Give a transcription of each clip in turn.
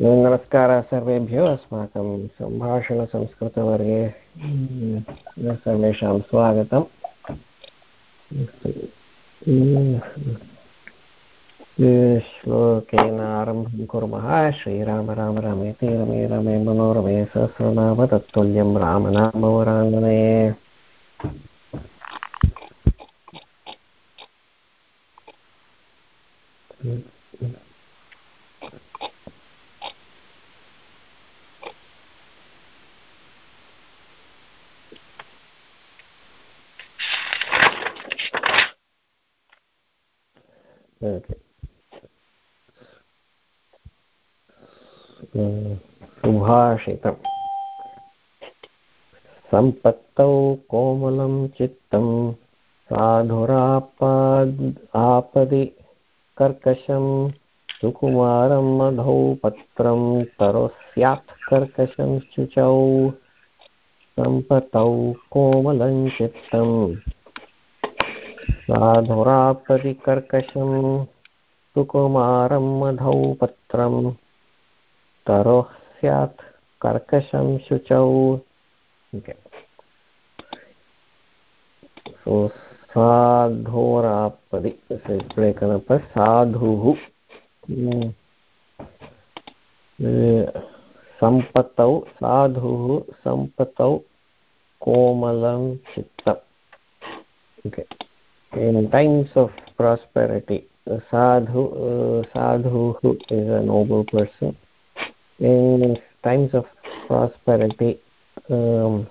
नमस्कारः सर्वेभ्यो। अस्माकं सम्भाषणसंस्कृतवर्गे सर्वेषां स्वागतम्। श्लोकेन आरम्भं कुर्मः। श्रीराम राम रमेति रमे रमे मनोरमे सहस्रनाम तत्तुल्यं रामनामवराङ्गने। Okay. सुभाषितम् सम्पत्तौ कोमलं चित्तं साधुरापाद् आपदि कर्कशं, सुकुमारं मधौ पत्रं, तरो स्यात् कर्कशं शुचौ। सम्पतौ कोमलं चित्तं, साधुरापदि कर्कशं, सुकुमारं मधौ पत्रं, तरोः स्यात् कर्कशं शुचौ। साधोरापदि साधुः। hmm. सम्पतौ साधुः सम्पतौ कोमलं चित्तं टैम्स् आफ् प्रास्पेरिटि साधु साधुः is a noble person in times of prosperity um,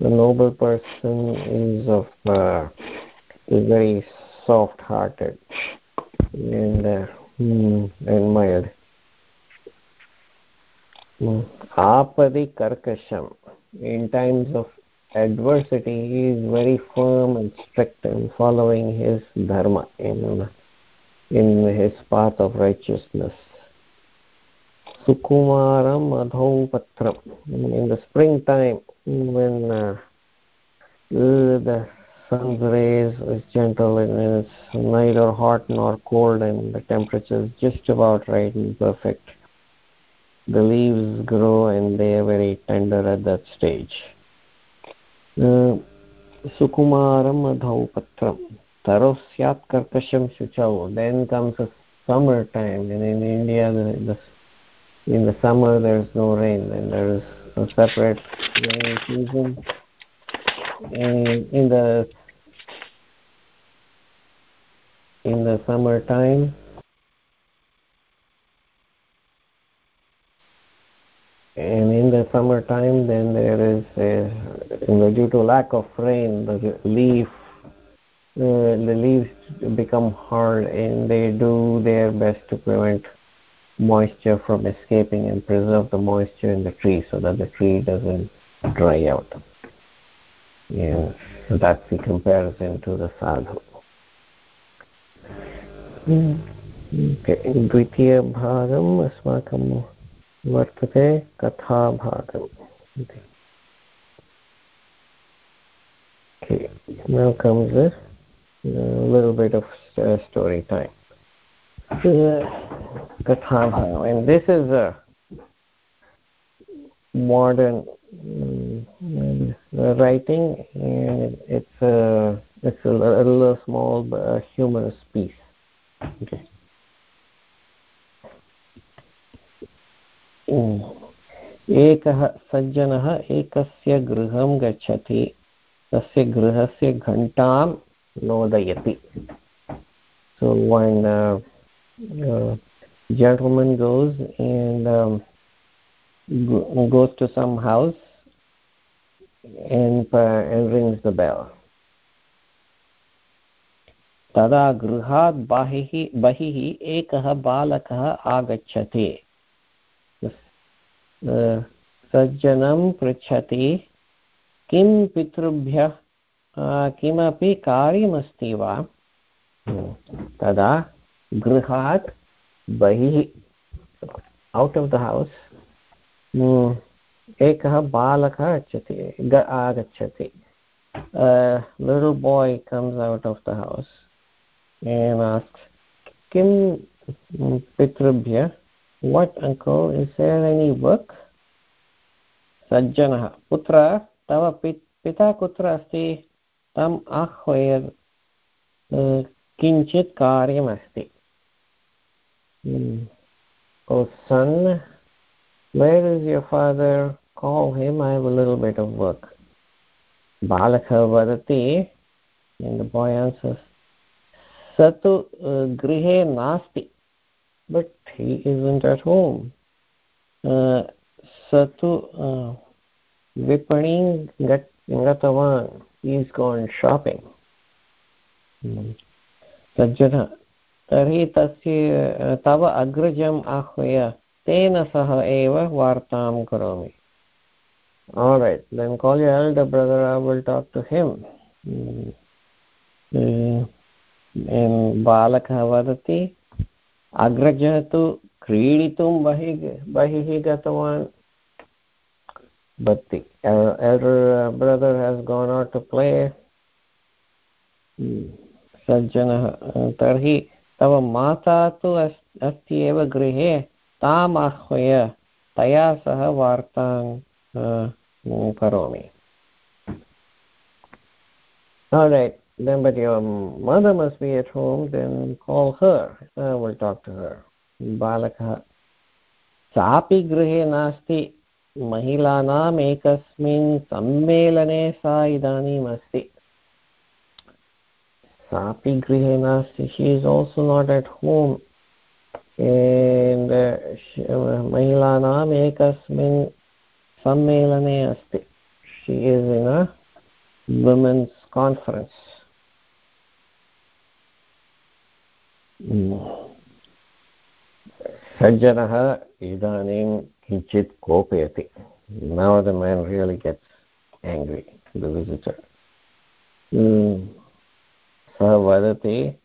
the noble person is of uh, is very soft hearted and uh, mm, and mild mm. apadi karkasham. In times of adversity he is very firm and strict in following his dharma in in his path of righteousness sukumaram adhau patram in the springtime when uh, the sun's rays is gentle and it's neither hot nor cold and the temperature is just about right and perfect the leaves grow and they are very tender at that stage. Sukumaram adhau patram taro syat karkasham shuchau. Then comes the summer time. And in india the, the in the summer there is no rain and there is a separate rainy season. And in the in the summer time and in the summertime then there is a, due to lack of rain the leaf uh, the leaves become hard and they do their best to prevent moisture from escaping and preserve the moisture in the tree so that the tree doesn't dry out yeah so that's the comparison to the sadhu okay द्वितीयभागम् अस्माकं वर्तते कथाभागम् इति okay now comes a, a little bit of uh, story time Kathabhagam and this is a modern um, writing and it's a it's a little small uh, humorous piece okay एकः सज्जनः एकस्य गृहं गच्छति तस्य गृहस्य घण्टां नोदयति so when uh, uh, gentleman goes and um, go, goes to some house and, uh, and rings the bell तदा गृहात् बहिः बहिः एकः बालकः आगच्छति सज्जनं पृच्छति किं पितृभ्यः किमपि कार्यमस्ति वा तदा गृहात् बहिः औट् आफ् द हौस् एकः बालकः गच्छति आगच्छति. Little boy comes out of the house एवास् किं पितृभ्य what uncle is any work सज्जनः पुत्र तव पिता कुत्र अस्ति तम् आह्वय किञ्चित् कार्यमस्ति Hmm. Oh, son, where is your father? Call him, I have a little bit of work. Balakha vadati, and the boy answers, Satu uh, grihe nasti, but he isn't at home. Uh, Satu uh, vipaning gatavan, he's gone shopping. Mm. Sajjana, तर्हि तस्य तव अग्रजम् आहूय तेन सह एव वार्तां करोमि all right then call your elder brother i will talk to him बालकः वदति अग्रजः तु क्रीडितुं बहिः बहिः गतवान् the elder brother has gone out to play सज्जनः तर्हि तव माता तु अस्ति एव गृहे ताम् आह्वय तया सह वार्तां करोमि। बालकः सापि गृहे नास्ति महिलानाम् एकस्मिन् सम्मेलने सा इदानीम् अस्ति सापि गृहे नास्ति she is also not at home and महिलानाम् एकस्मिन् सम्मेलने अस्ति she is in a women's conference सज्जनः इदानीं किञ्चित् कोपयति now the man really gets angry the visitor सः वदति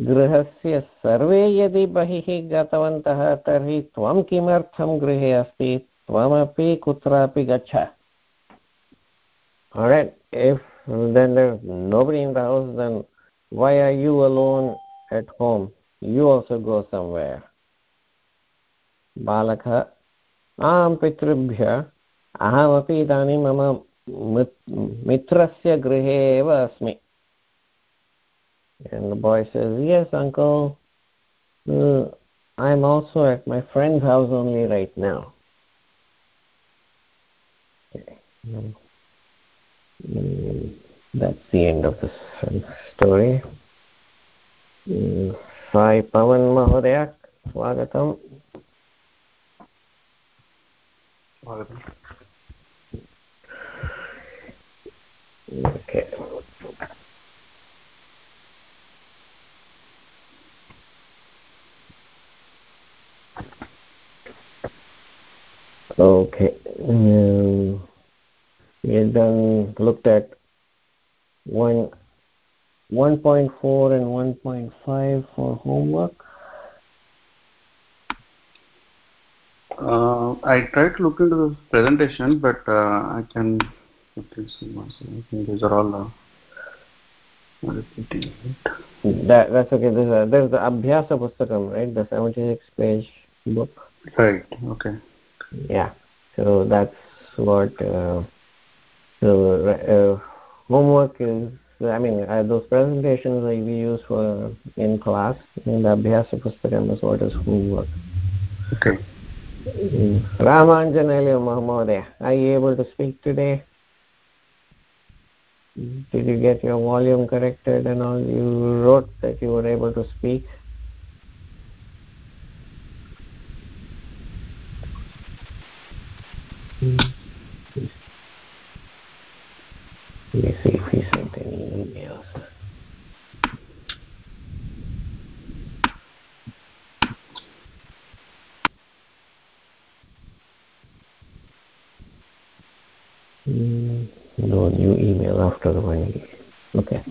गृहस्य सर्वे यदि बहिः गतवन्तः, तर्हि त्वं किमर्थं गृहे अस्ति? त्वमपि कुत्रापि गच्छ। इफ् बालकः, आं पितृभ्य, अहमपि इदानीं मम मित्रस्य गृहे एव अस्मि। And the boy says, Yes, uncle. Uh, I'm also at my friend's house only right now. Okay. Mm, that's the end of the story. Sai Pavan Mahodaya, Swagatam. Swagatam. Okay. Okay um, we done looked at one 1.4 and 1.5 for homework uh, I tried to look into the presentation, but uh, I can. I think these are all. Uh, that that's okay. There's a, there's the Abhyasa Pustakam, right? The 76 page book. Right. Okay yeah so that's what uh, so uh, homework is. I mean uh, those presentations that we use for in class in the Abhyasa Pustakam is what is homework. Okay. Ramanjanali Mahamoday are you able to speak today? Did you get your volume corrected and all? You wrote that you were able to speak Let me see if he sent any emails. Mm, no new email after the one. Okay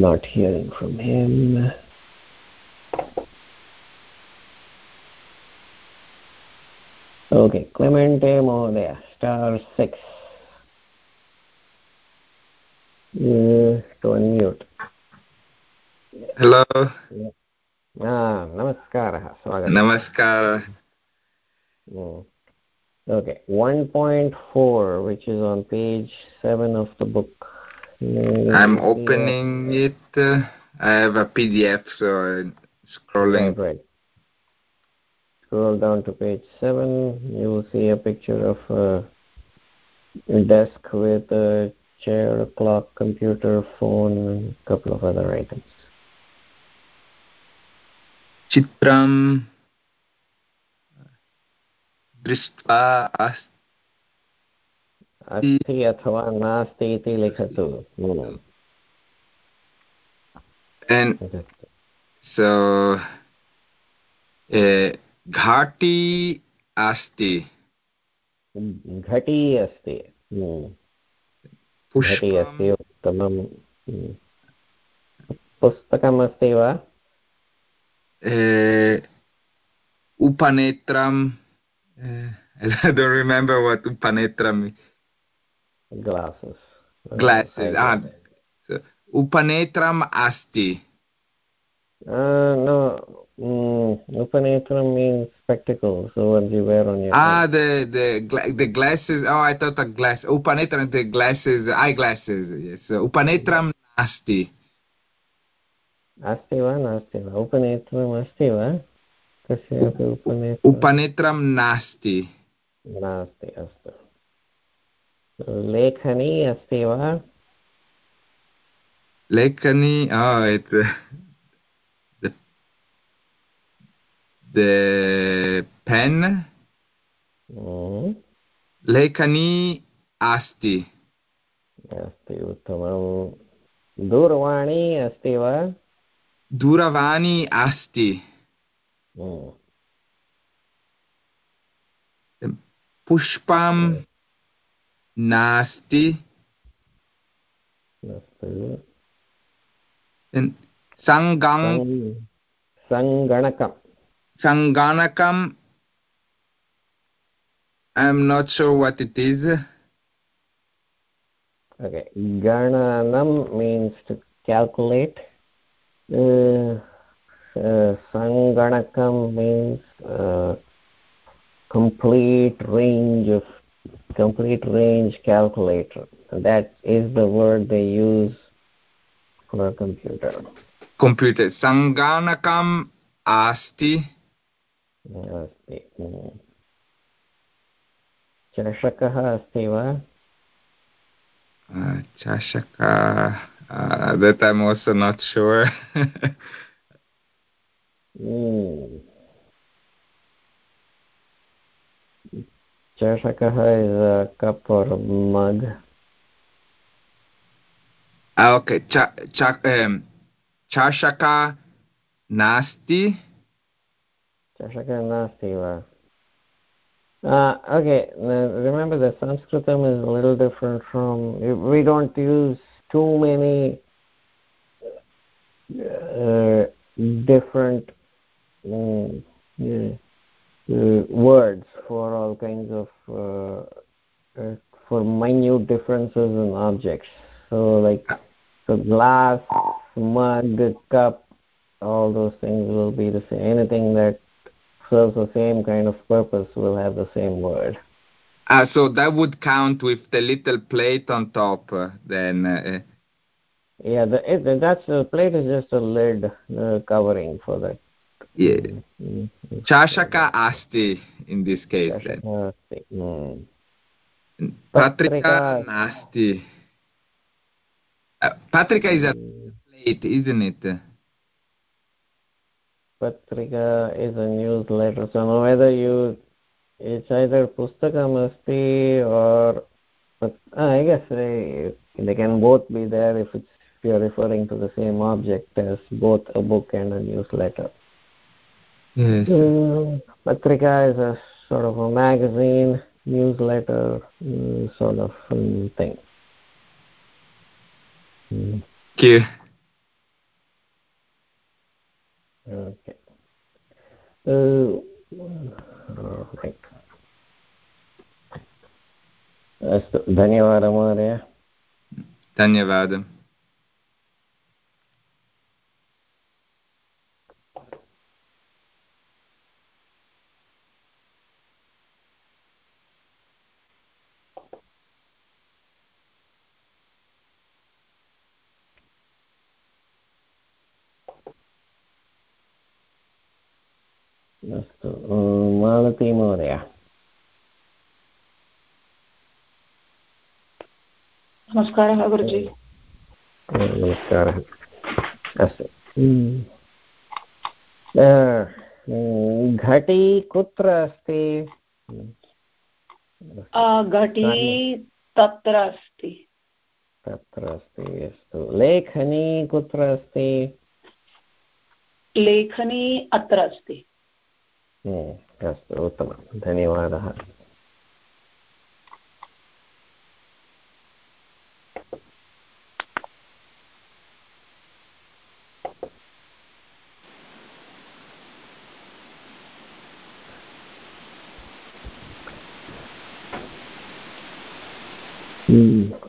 Not hearing from him. Okay, Clemente Mohodaya, star six. Uh, to unmute. Hello. Yeah. नमस्कारः स्वागतः नमस्कारः okay 1.4 which is on page 7 of the book i'm opening it i have a pdf so I'm scrolling right, right scroll down to page 7 you will see a picture of a desk with a chair clock computer phone and a couple of other items चित्रं दृष्ट्वा अस्ति अथवा नास्ति इति लिखतु and so घाटी अस्ति। घटी अस्ति घटी अस्ति उत्तमं पुस्तकम् अस्ति वा upanetram I don't remember what upanetram is. Glasses. Glasses. Ah, so, upanetram asti. Uh, no, mm, upanetram means spectacles, so what you wear on your Ah, head. the the the glasses. Oh, I thought a glass. Upanetram, the glasses, eyeglasses. Yes. So, upanetram asti. अस्ति वा नास्ति वा उपनेत्रम् अस्ति वा कस्यापि उपनेत्रम् उपनेत्रं नास्ति नास्ति अस्तु लेखनी अस्ति वा? लेखनी the pen लेखनी अस्ति। अस्ति उत्तमं दूरवाणी अस्ति वा? दूरवाणी अस्ति। पुष्पं nasti sangam sanganakam. Sanganakam. I'm not sure what it is. Okay. Gananam means to calculate. Uh, uh, sanganakam means uh, complete range of complete range calculator. That is the word they use for a computer. Computer. Sanganakam asti. अस्ति चषकः अस्ति वा चषकः Uh, that I'm also not sure. mm. Chashakaha is a cup or a mug. Ah, okay. Cha, cha, um, chashaka nasti. Chashaka nasti va. Uh, okay, now remember the Sanskritam is a little different from, we don't use too many uh, different um, uh, words for all kinds of uh, uh, for minute differences in objects so like the glass mug cup all those things will be the same anything that serves the same kind of purpose will have the same word uh, so that would count with the little plate on top uh, then. Uh, yeah, the, it, that's the plate is just a lid covering for that. Yeah. Chashaka asti in this case. Chashaka asti. Mm. Patrika nasti. Uh, patrika is a plate, isn't it? Patrika is a newsletter. So whether you it's either pustakam asti or but uh, i guess they, they can both be there if it's if you're referring to the same object as both a book and a newsletter yes. Uh, patrika is a sort of a magazine newsletter uh, sort of um, thing mm. thank you okay uh, right अस्तु धन्यवादः महोदय धन्यवादः अस्तु। मालती महोदय। नमस्कारः गुरुजि। नमस्कारः। अस्तु। घटी कुत्र अस्ति? घटी तत्र अस्ति। तत्र अस्ति अस्तु। लेखनी कुत्र अस्ति? लेखनी अत्र अस्ति। अस्तु उत्तमं धन्यवादः।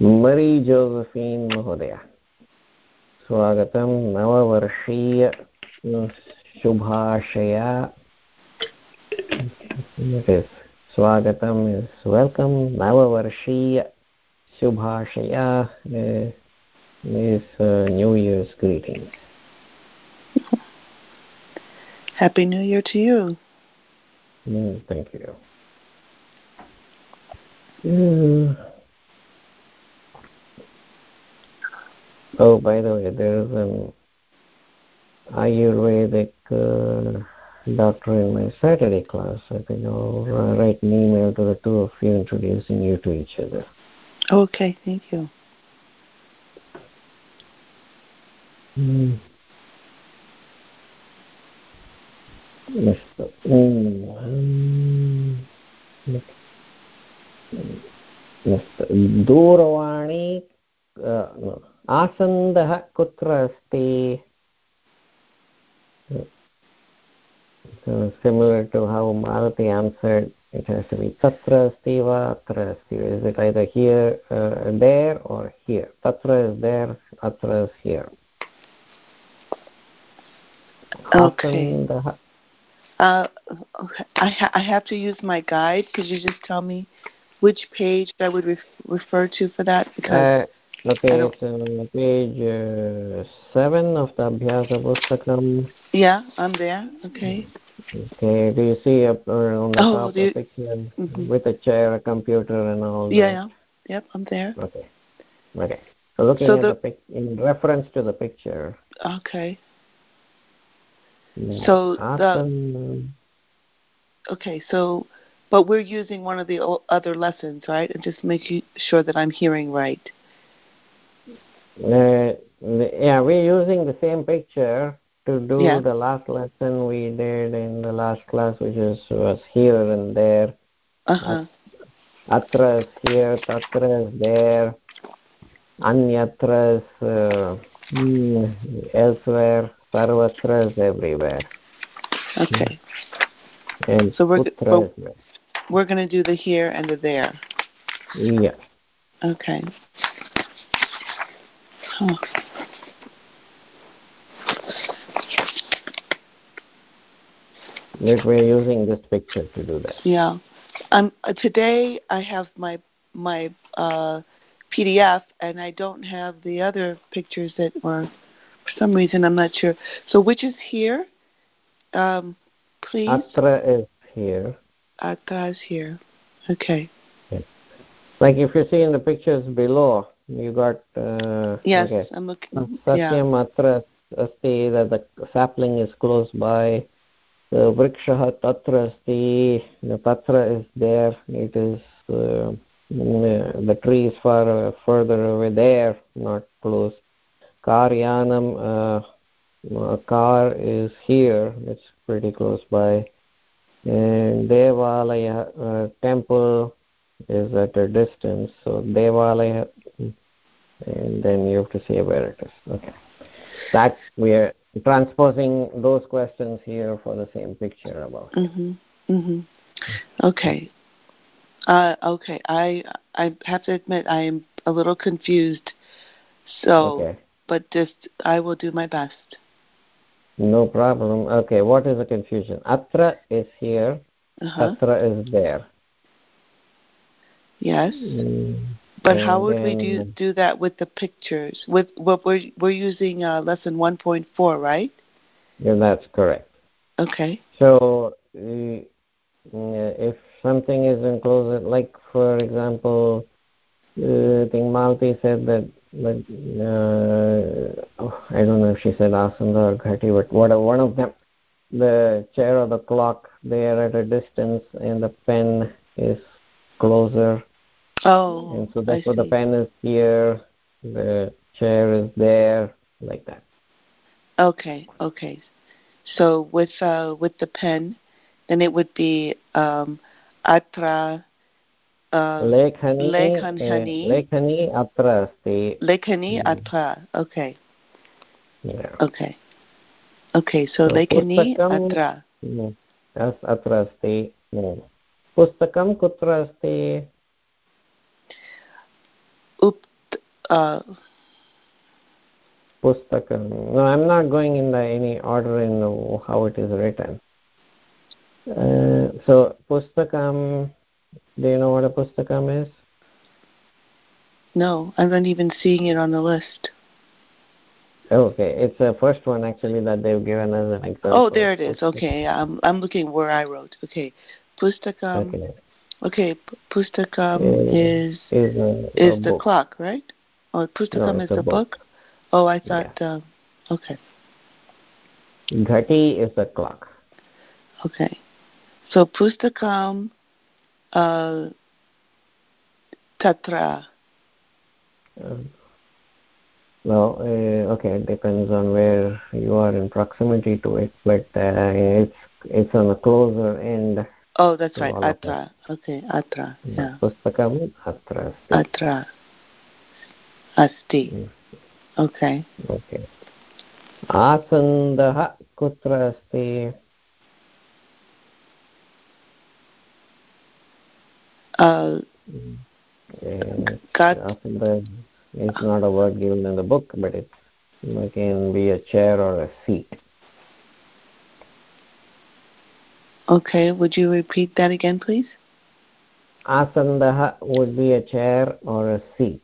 मरी जोसफीन् महोदय स्वागतं नववर्षीय शुभाशया स्वागतम् इस् वेल्कम् नववर्षीय शुभाशया is uh, New Year's greeting. Happy New Year to you. Mm, thank you. Yeah. Oh, by the way, there is an Ayurvedic uh, doctor in my Saturday class. I think I'll uh, write an email to the two of you introducing you to each other. Okay, thank you. Mm. दूरवाणी आसन्दः कुत्र अस्ति similar to how Malati answered, it has to be tatra asti va atra asti. Is it either here, uh, there, or here? Tatra is there, atra is here. Okay. Uh, I, ha I have to use my guide. Could you just tell me which page I would ref refer to for that? Because uh, Okay, it's on page uh, 7 of the Abhyasa Pustakam. Yeah, I'm there. Okay. Okay, do you see up on the oh, top you, picture mm -hmm. with a chair, a computer, and all Yeah, yeah. Yep, I'm there. Okay. Okay. So looking so at the, the in reference to the picture. Okay. So the okay, so but we're using one of the other lessons, right? And just making sure that I'm hearing right. Uh, yeah, we're using the same picture to do yeah. the last lesson we did in the last class, which is was here and there. Uh-huh. Atra is here, tatra is there, anyatra is uh, mm, elsewhere, sarvatra is everywhere. Okay. And so we're we're going to do the here and the there. Yeah. Okay. Huh. That we're using this picture to do that. Yeah. Um, today I have my my uh, PDF and I don't have the other pictures that were for some reason I'm not sure. So which is here? Um, please. Atra is here. Atra is here. Okay. Like if you see in the pictures below, you got uh, yes okay. i'm looking satyam atra asti that the sapling is close by. The vrikshah tatra asti the tatra is there. It is uh, the tree is far uh, further away there not close. Karyanam uh, car is here it's pretty close by. And devalaya uh, temple is at a distance. So devalaya and then you have to say where it. Is okay. That we are transposing those questions here for the same picture about. Mhm mhm okay. Uh okay. I i have to admit i am a little confused. So okay. but just i will do my best. No problem. Okay. What is the confusion? Atra is here. Uh-huh. atra is there. Yes. Mm. But and how would then, we do do that with the pictures? With what we're we're using uh, lesson 1.4, right? Yeah, that's correct. Okay. So uh, if something is enclosed, like for example, uh, I think Malti said that, like, uh, oh, I don't know if she said Asanda or Ghati, but what, one of them, the chair or the clock, they are at a distance and the pen is closer. Oh, and so that's I what the see. pen is here, the chair is there, like that. Okay, okay. So with uh, with the pen, then it would be um, atra. Uh, लेखनी लेखनी. लेखनी अत्र अस्ति lekhani Mm. atra. Okay, Yeah. okay, okay. So So lekhani पुस्तकं- atra. Mm. अस्- अत्र अस्ति Mm. पुस्तकं कुत्र अस्ति Uh, pustakam no i'm not going in the any order in the, how it is written. Uh, so pustakam do you know what a pustakam is? No i'm not even seeing it on the list. Okay it's the first one actually that they've given us an example. Oh there it is. Okay i'm i'm looking where i wrote. Okay pustakam. Okay, okay pustakam is is, a, is a the book. clock right? Oh, pustakam it's is a the book. book. Oh, I thought. Uh, okay, ghati is the clock okay. So pustakam, uh, tatra. Um, well, uh, okay, it depends on where you are in proximity to it, but uh, it's it's on the closer end. Oh, that's right. Atra. Okay, atra. Yeah, Pustakam atra atra. Asti. Mm. Okay. Okay. आसन्दः कुत्र अस्ति Uh, And got. Asanda is not a word given in the book, but it it can be a chair or a seat. Okay. Would you repeat that again, please? Asandah would be a chair or a seat.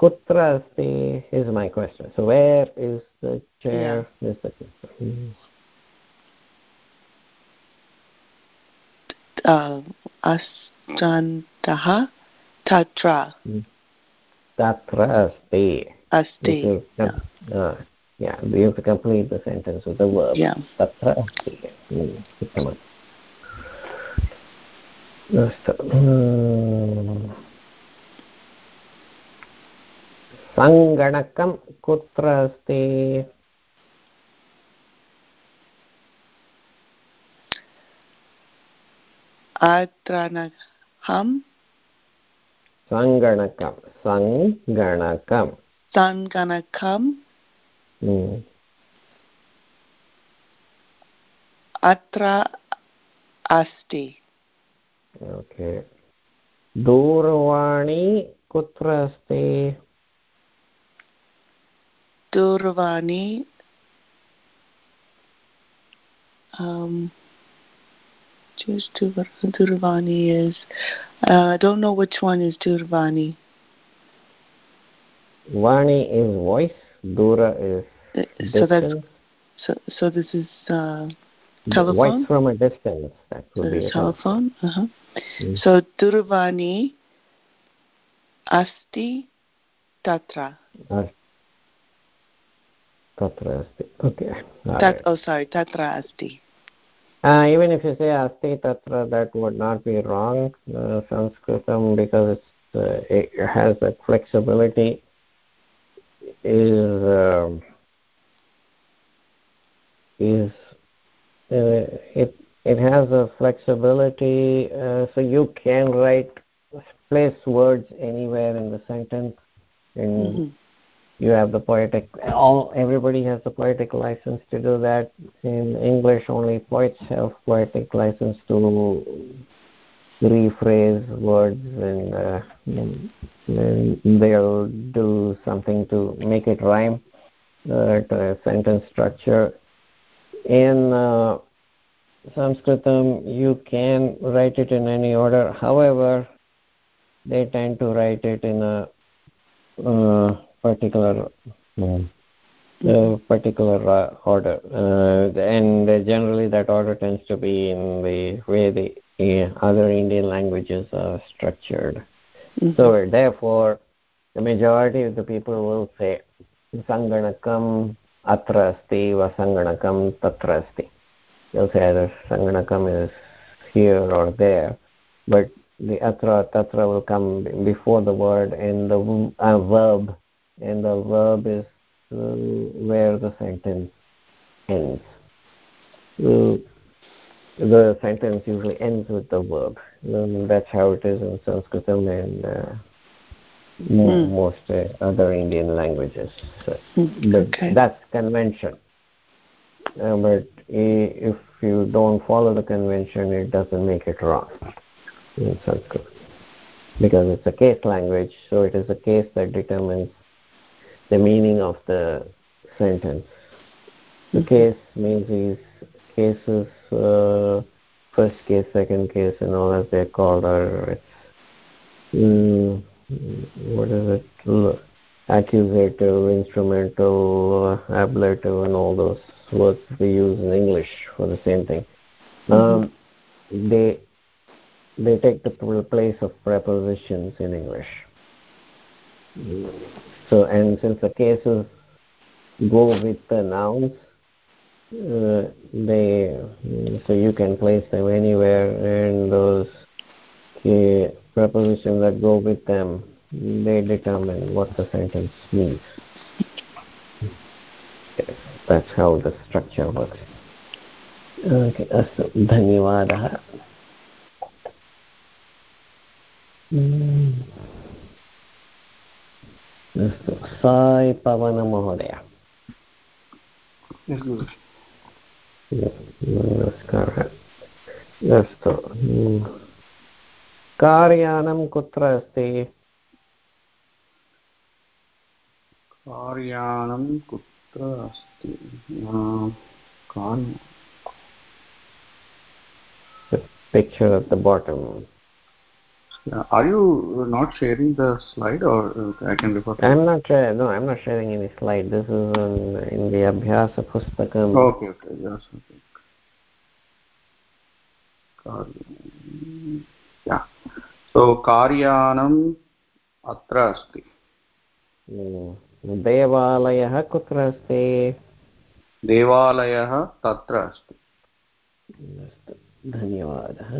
Kutra asti is my question. So where is the chair? Is the mm. Uh, Asandaha. Tatra. Tatra asti. Asti. This is- uh, yeah, you have to complete the sentence with the verb. Yeah. तत्र अस्ति Mm, उत्तमम् अस्तु सङ्गणकं कुत्र अस्ति Atranaham. सङ्गणकं सङ्गणकं Sanganakam. Mm. Atra Asti. Okay दूरवाणी कुत्र अस्ति Durvani. Um, just Dur- Durvani is. Uh, I don't know which one is Durvani. Vani is voice, Dura is Uh, So that's so. So this is uh, Voice telephone? from a distance. That so would be telephone. Uh-huh. Mm. So Durvani Asti Tatra. Uh, Tatra asti. Okay. All Tat, right. oh, sorry, Tatra Asti. Uh, even if you say asti tatra, that would not be wrong. Uh, Sanskritam, because it's, uh, it has that flexibility, is um is uh, it it has a flexibility, uh, so you can write place words anywhere in the sentence, and Mhm. You have the poetic all everybody has the poetic license to do that. In english only poets have poetic license to rephrase words and, uh, they'll do something to make it rhyme uh, sentence structure. In uh, sanskritam you can write it in any order. However they tend to write it in a uh, particular uh, particular uh, order. Uh, and generally that order tends to be in the way the other indian languages are structured. Mm-hmm. so therefore the majority of the people will say sanganakam atra asti va sanganakam tatra asti. They'll say either sanganakam is here or there but the atra tatra will come before the word and the uh, verb and the verb is uh, where the sentence ends uh, the sentence usually ends with the verb um, that's how it is in sanskritam and uh, mm. most uh, other indian languages so, mm. okay. that's convention uh, but if you don't follow the convention it doesn't make it wrong in Sanskrit because it's a case language, so it is a case that determines the meaning of the sentence. The case means these cases, uh, first case, second case, and all as they're called are, mm, what is it, accusative, instrumental, uh, ablative, and all those words we use in English for the same thing. Mm-hmm. Um, they they take the place of prepositions in English So, and since the cases go with the nouns, uh, they so you can place them anywhere, and those uh, prepositions that go with them they determine what the sentence means. That's how the structure works. Okay, अस्तु धन्यवादः अस्तु साय್ पवनमहोदय नमस्कारः अस्तु कार्यानं कुत्र अस्ति कार्यानं कुत्र अस्ति picture at the bottom. Yeah. Are you not sharing the slide or I can refer to I'm not uh, no, I'm not sharing any slide. This is in, in the Abhyasa Pustakam. Okay, okay, yes, okay. Yeah. So कार्यानम् अत्र अस्ति देवालयः कुत्र अस्ति देवालयः तत्र अस्ति धन्यवादः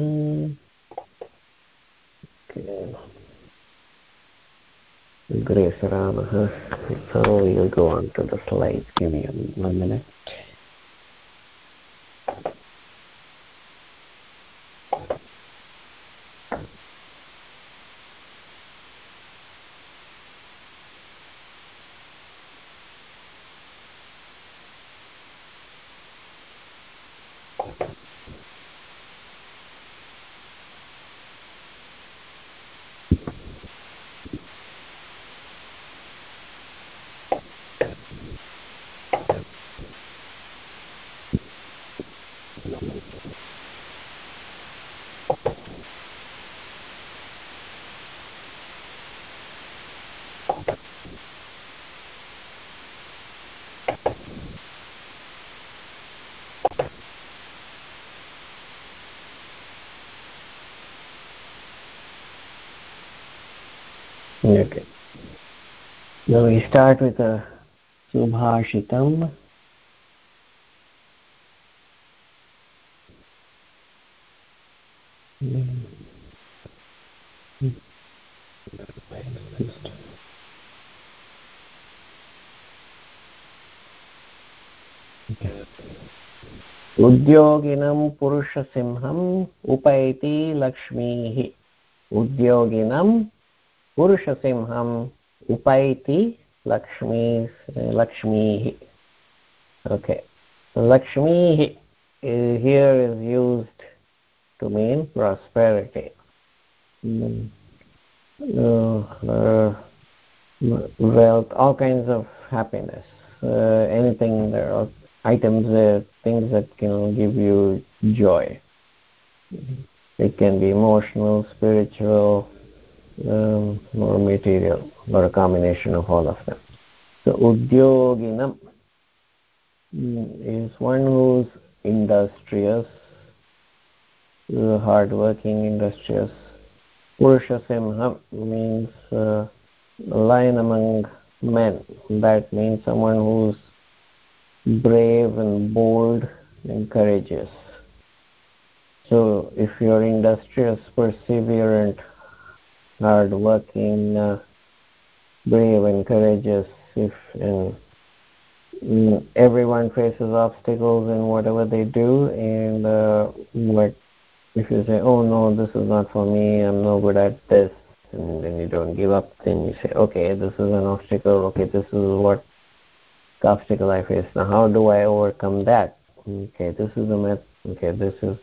Grace Rama. So we'll go on to the slides. Give me one minute. Start with a Subhashitam. उद्योगिनं पुरुषसिंहम् उपैति लक्ष्मीः उद्योगिनं पुरुषसिंहम् उपैति Lakshmi lakshmihi okay lakshmihi here is used to mean prosperity uh, wealth, all kinds of happiness. Uh, anything there are items there, things that can give you joy. It can be emotional, spiritual, um, or material, or a combination of all of them. So udyoginam is one who's industrious, hardworking, industrious. Purusha Simha means uh, lion among men. That means someone who's brave and bold and courageous. So if you're industrious, perseverant, hardworking, uh, brave and courageous, if and mm, everyone faces obstacles in whatever they do, and uh, if you say, "Oh no, this is not for me. I'm no good at this," and then you don't give up, then you say, "Okay, this is an obstacle. Okay, this is what obstacle I face. Now, how do I overcome that? Okay, this is the method. Okay, this is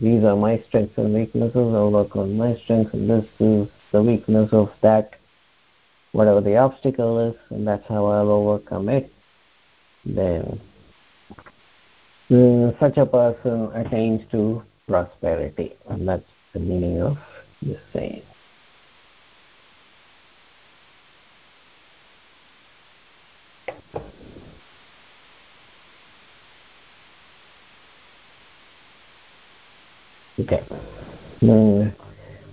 these are my strengths and weaknesses. I'll work on my strengths, and this is the weakness of that whatever the obstacle is, and that's how I'll overcome it, then uh, such a person attains to prosperity. And that's the meaning of this saying. Okay.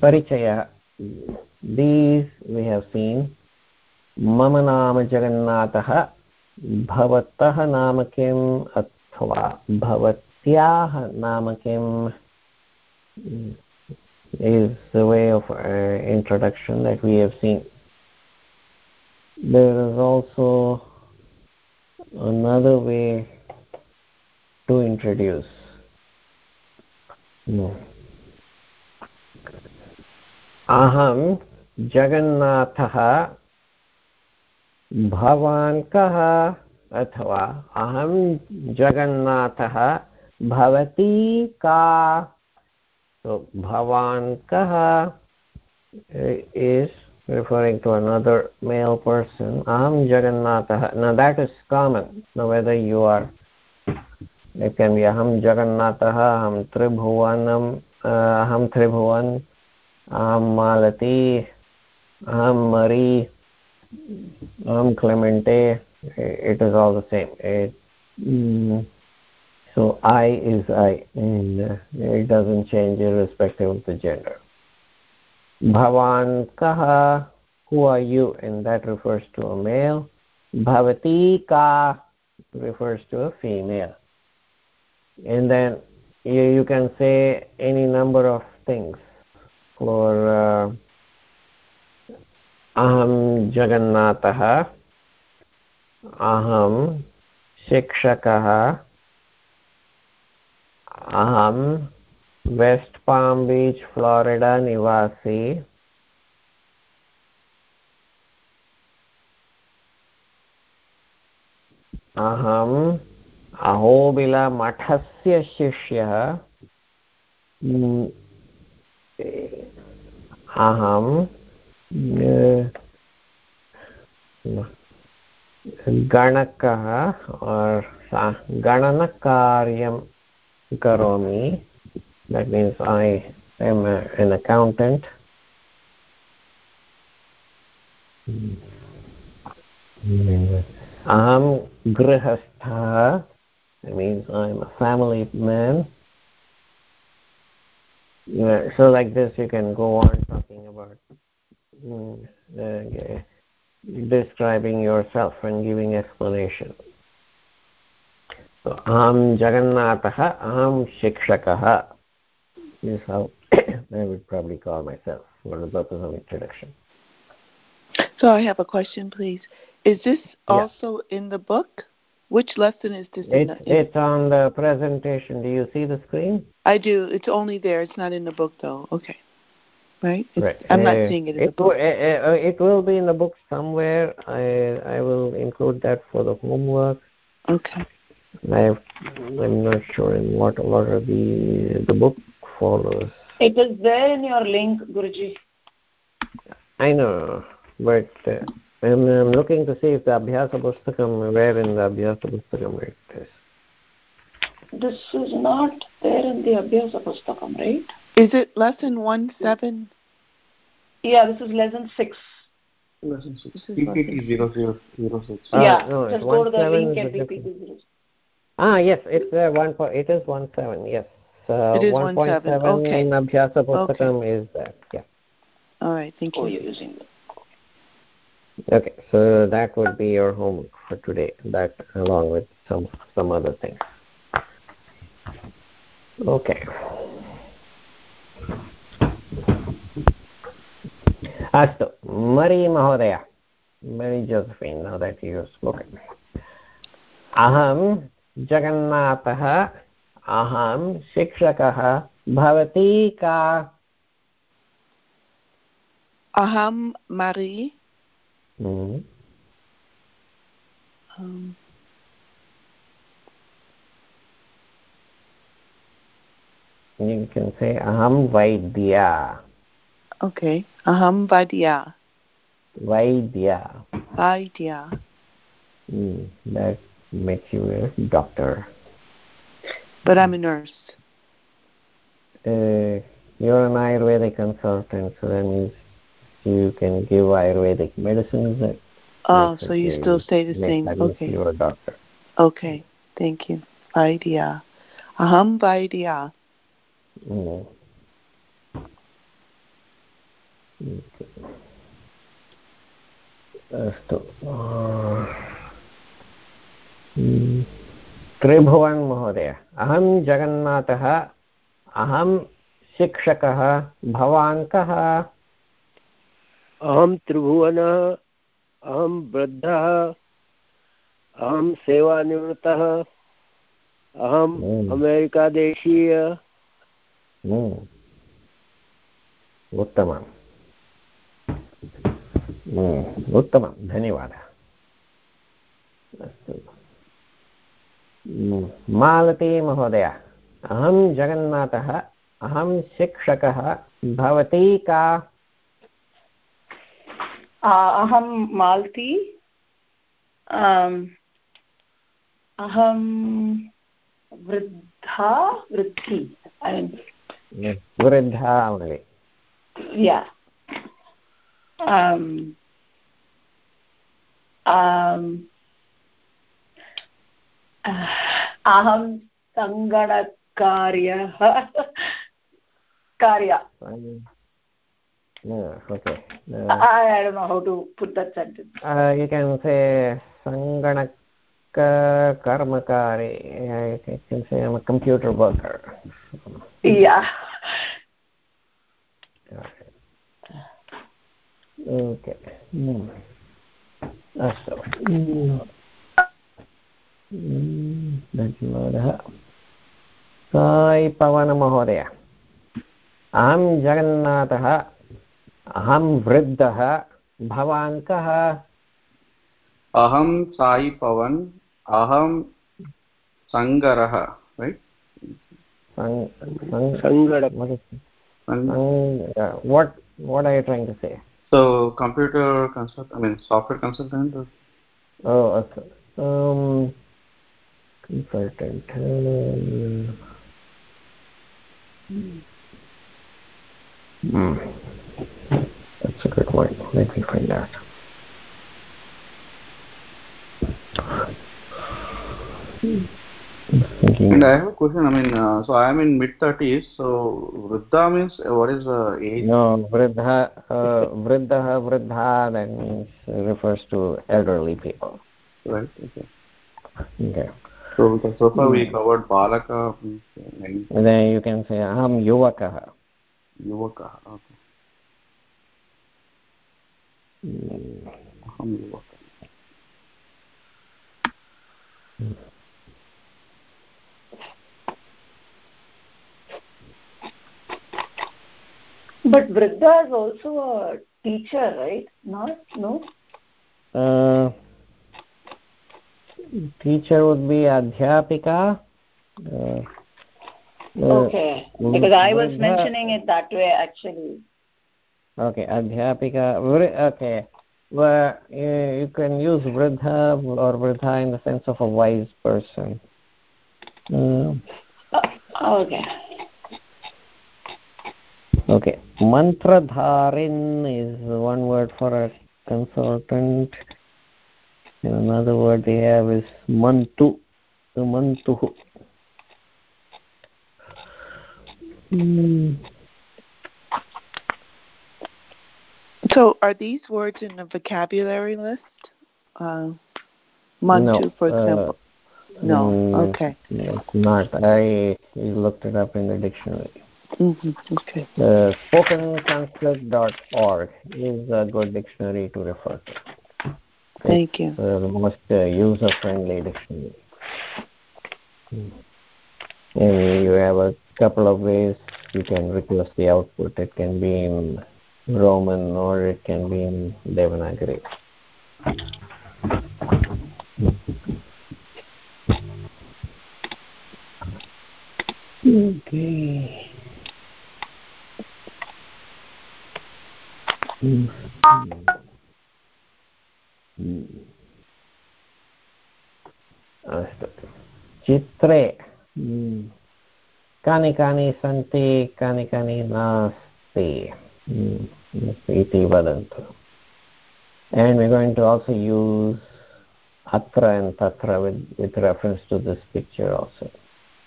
Parichaya These we have seen मम नाम जगन्नाथः भवतः नाम किम् अथवा भवत्याः नाम किम् is the way of uh, introduction that we have seen. There is also another way to introduce. No. Aham Jagannatha भवान् कः अथवा अहं जगन्नाथः भवती का so bhavan kaha is referring to another male person aham jagannatha now that is common now whether you are it can be aham jagannatha aham tribhuvanam uh, aham tribhuvan aham malati aham mari Clemente, it is all the same. It, mm, so I is I, and it doesn't change irrespective of the gender. Bhavan kaha, who are you? And that refers to a male. Bhavati ka refers to a female. And then you, you can say any number of things for अहं जगन्नाथः अहं शिक्षकः अहं west palm beach Florida निवासी अहम् अहोबिलमठस्य शिष्यः अहं गणकः गणनकार्यं करोमि that means I am a, an accountant aham grihastha that means I'm a family man yeah, so like this you can go on talking about uh, describing yourself and giving explanation. So, aham Jagannatha, aham Shikshakaha is how I would probably call myself for the purpose of introduction. So I have a question, please. Is this also in the book? Which lesson is this? In the, it's on the presentation. Do you see the screen? I do. It's only there. It's not in the book, though. Okay right? It's, right. I'm not uh, seeing it in it the book. Will, uh, uh, it will be in the book somewhere. I I will include that for the homework. Okay. I I'm not sure in what order the the book follows. It is there in your link, Guruji. I know, but uh, I'm, I'm looking to see if the Abhyasa Pustakam, where in the Abhyasa Pustakam it is. This is not there in the Abhyasa Pustakam, right? Is it lesson one seven? Yeah, this is lesson six. Lesson six. PPT zero zero zero six. Uh, yeah, no, just it's go to the link is and a PPT. different- Ah, yes, it's uh, one. Po- it is one seven. Yes, uh, It is one point 1.7, seven okay. in Abhyasa Pustakam is that. Yeah. All right, thank Oh, you. you're using the Okay, so that would be your homework for today. That along with some some other things. Okay. अस्तु। मरी महोदय। मरी जोसफिन् अहं जगन्नाथः अहं शिक्षकः भवती का? अहं मरी। हम्म। अहं वैद्या। Okay. Aham Vadya. Vaidya. Vaidya. Mm, that makes you a doctor. But I'm a nurse. Uh, you're an Ayurvedic consultant, so that means you can give Ayurvedic medicines. That Oh, so you still stay the same. Okay. You're a doctor. Okay. Thank you. Vaidya. Aham Vaidya. Mm. अस्तु Mm. Tribhuvan महोदय अहं जगन्नाथः अहं शिक्षकः भवान् कः अहं त्रिभुवनः अहं वृद्धः अहं सेवानिवृत्तः अहम्. अमेरिकादेशीय Mm. उत्तमम्. उत्तमं धन्यवादः। अस्तु। Mm. मालती महोदय अहं जगन्नाथः अहं शिक्षकः भवती का? अहं माल्ती। अहं वृद्धा वृद्धि वृद्धा only. yeah um um अहं सङ्गणकार्यः कार्य Yeah, okay. I, Uh, I don't know how to put that sentence uh, you can say sanganak karmakari. I can say I'm a computer worker. yeah Okay. Hmm. अस्तु। धन्यवादः साय् पवनमहोदय अहं जगन्नाथः अहं वृद्धः भवान् कः? अहं सायि पवन् अहं सङ्गरः what what I trying to say so computer consult I mean software consultant or oh okay. um consultant um, hmm. that's a good one let me find out thinking and I have a question I mean uh, so I am in mid 30s so Vruddha means uh, what is the age No, vriddha, uh, vriddaha, vriddha, that means refers to elderly people. right okay Okay. so so far we covered balaka means, uh, And then you can say aham yuvakah. yuvaka okay Mm. aham yuvaka but vridha is also a teacher right? Not no? Uh, teacher would be adhyapika. Uh, uh, okay. Mm, because i was vridha- mentioning it that way actually. Okay adhyapika okay. Well you can use vridha or vridha in the sense of a wise person. Uh, okay okay mantradharin is one word for a consultant and another word they have is mantu mantuh mm. So, are these words in the vocabulary list? Uh, mantu, no, for example. Uh, no. Mm, okay. It's not. I looked it up in the dictionary. Mm-hmm. Okay. Uh, is a good dictionary to refer to. Thank you. Uh, the most uh, user-friendly dictionary. Mm. And you have a couple of ways you can request the output. It can be in Roman or it can be in Devanagari. Okay. अस्तु चित्रे कानि कानि सन्ति कानि कानि नास्ति iti vadantu and we're going to also use atra and tatra with, with reference to this picture also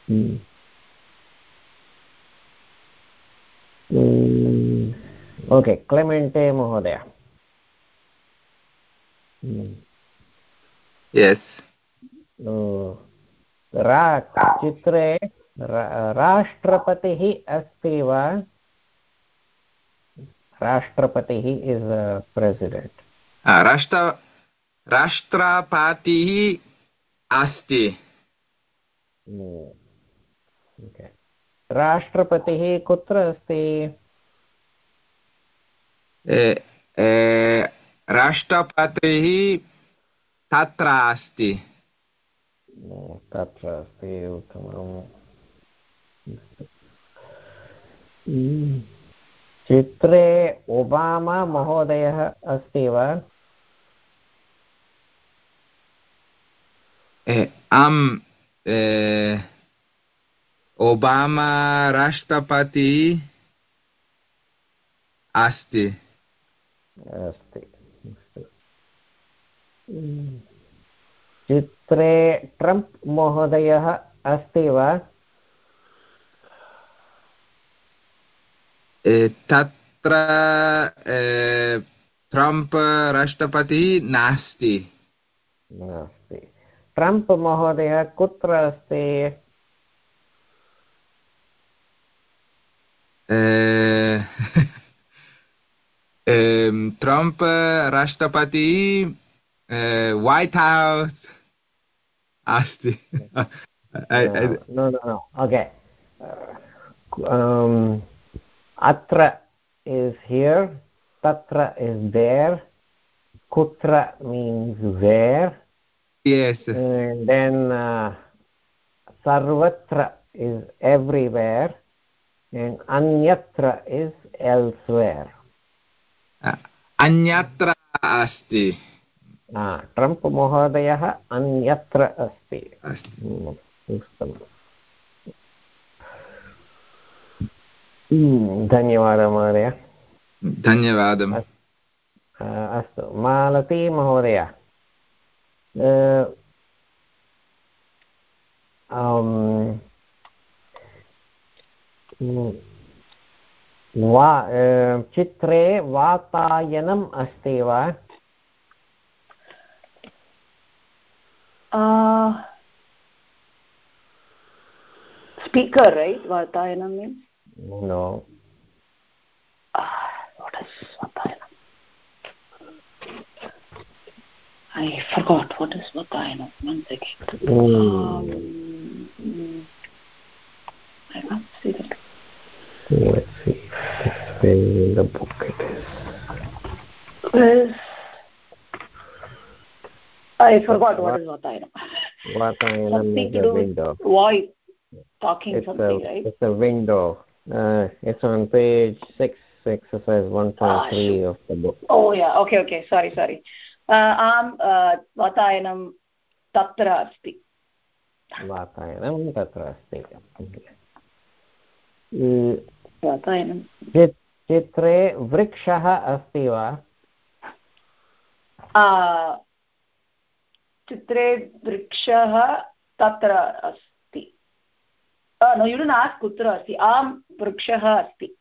hmm. Mm. okay clemente mohodaya mm. Yes. Oh. रा चित्रे राष्ट्रपतिः अस्ति वा राष्ट्रपतिः इस् प्रेसिडेण्ट् राष्ट्र राष्ट्रपतिः अस्ति राष्ट्रपतिः कुत्र अस्ति राष्ट्रपतिः तत्र अस्ति। तत्र अस्ति उत्तमम्। चित्रे ओबामा महोदयः अस्ति वा? आम् ओबामा राष्ट्रपति अस्ति। अस्ति। चित्रे ट्रम्प् महोदयः अस्ति वा? तत्र ट्रम्प् राष्ट्रपतिः नास्ति। नास्ति। ट्रम्प् महोदयः कुत्र अस्ति? ट्रम्प् राष्ट्रपतिः वैट् हौस् अस्ति no no no okay um atra is here tatra is there kutra means where yes and then uh, sarvatra is everywhere and anyatra is elsewhere अन्यत्र अस्ति। ट्रम्प् महोदयः अन्यत्र अस्ति। धन्यवादः महोदय। धन्यवादः। अस्तु। मालती महोदय वा चित्रे वातायनम् अस्ति वा speaker right vatayanam means no. Uh, what is Vatayanam? I forgot what is Vatayanam. One second. Mm. Um, I can't see that. Let's see. Where in the book it is. Where's I forgot what is Vatayanam. Vatayanam something is to a do window. Voice talking it's something, a, right? It's a window. Uh, it's on page 6 exercise 1.3 ah, of the book. Oh yeah, okay, okay, sorry, sorry. आम् वातायनं तत्र अस्ति वातायनं तत्र अस्ति वातायनं चित्रे वृक्षः अस्ति वा? चित्रे वृक्षः तत्र अस्ति। यु कुत्र अस्ति। आम् वृक्षः अस्ति।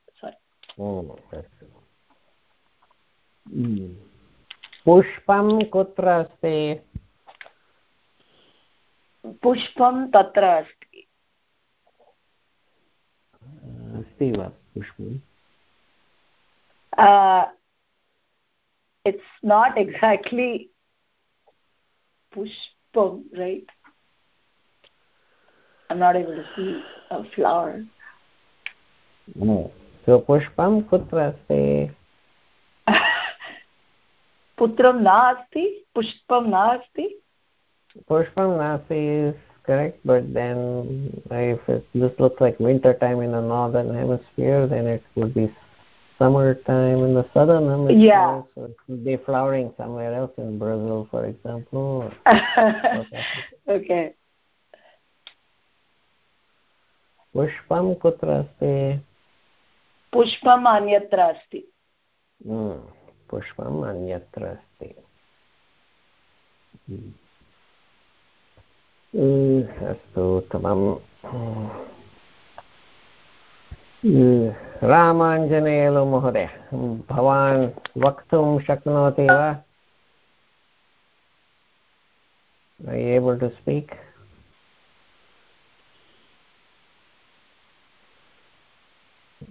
पुष्पं कुत्र अस्ति? पुष्पं तत्र अस्ति। अस्ति वा uh, it's not exactly pushpam, right? I'm not able to see a flower. No. So pushpam kutra asti? putram nasti, pushpam nasti. Pushpam nasti is correct, but then if it, this looks like winter time in the northern hemisphere, then it would be summertime in the southern hemisphere yeah. so it could be flowering somewhere else in brazil for example okay पुष्पं कुत्र अस्ति पुष्पम् अन्यत्र अस्ति पुष्पम् अन्यत्र अस्ति अस्तु उत्तमं रामाञ्जनेयलु महोदय भवान् वक्तुं शक्नोति वा Are you able to speak?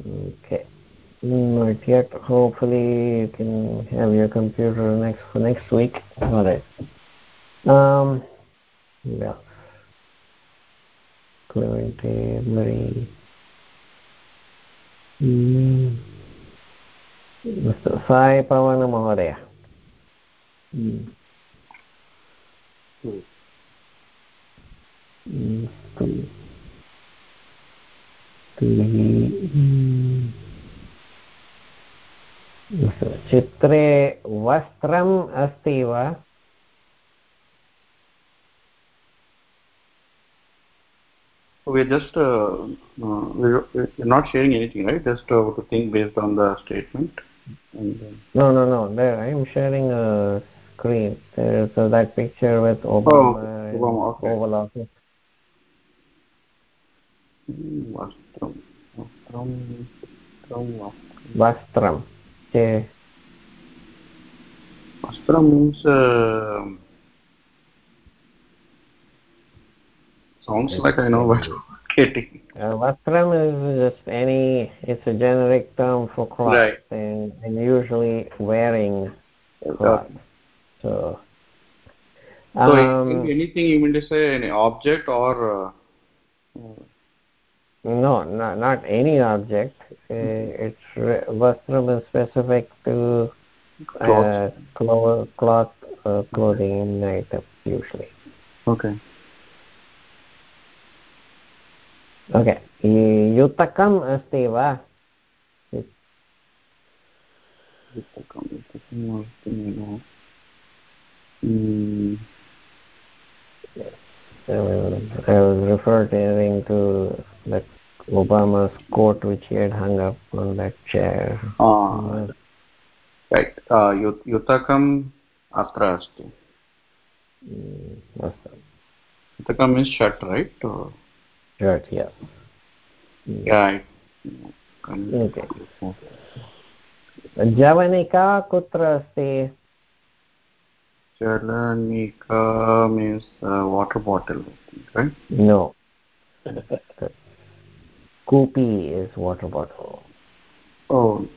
Okay. Not yet. Hopefully you can have your computer next for next week. All right. Um. Yeah. Clemente Marie. अस्तु साई पवनमहोदय चित्रे वस्त्रम् अस्ति वा we're just uh, uh, we're, not sharing anything right? Just uh, to think based on the statement and, uh, no no no. There i'm sharing a screen. There's uh, that picture with obama, oh, obama okay. oval office vastram vastram vastram vastram okay. vastram means uh, Sounds like I know what getting. Uh, vastram is just any, it's a generic term for cloth right. and, and usually wearing cloth. So, um, so anything you mean to say, any object or? Uh, no, not, not any object. Uh, it's vastram is specific to uh, cloth, cloth uh, clothing item usually. Okay. Okay युतकम् अस्ति वा I was referring to that Obama's coat which he had hung up on that chair. Ah, right. Uh, yutakam atra asti. Yutakam is shut, right? Or? Right, yeah. Yeah. Okay. जवनिका कुत्र अस्ति Jalanika means uh, water bottle, right? No. Koopy is water bottle. Oh.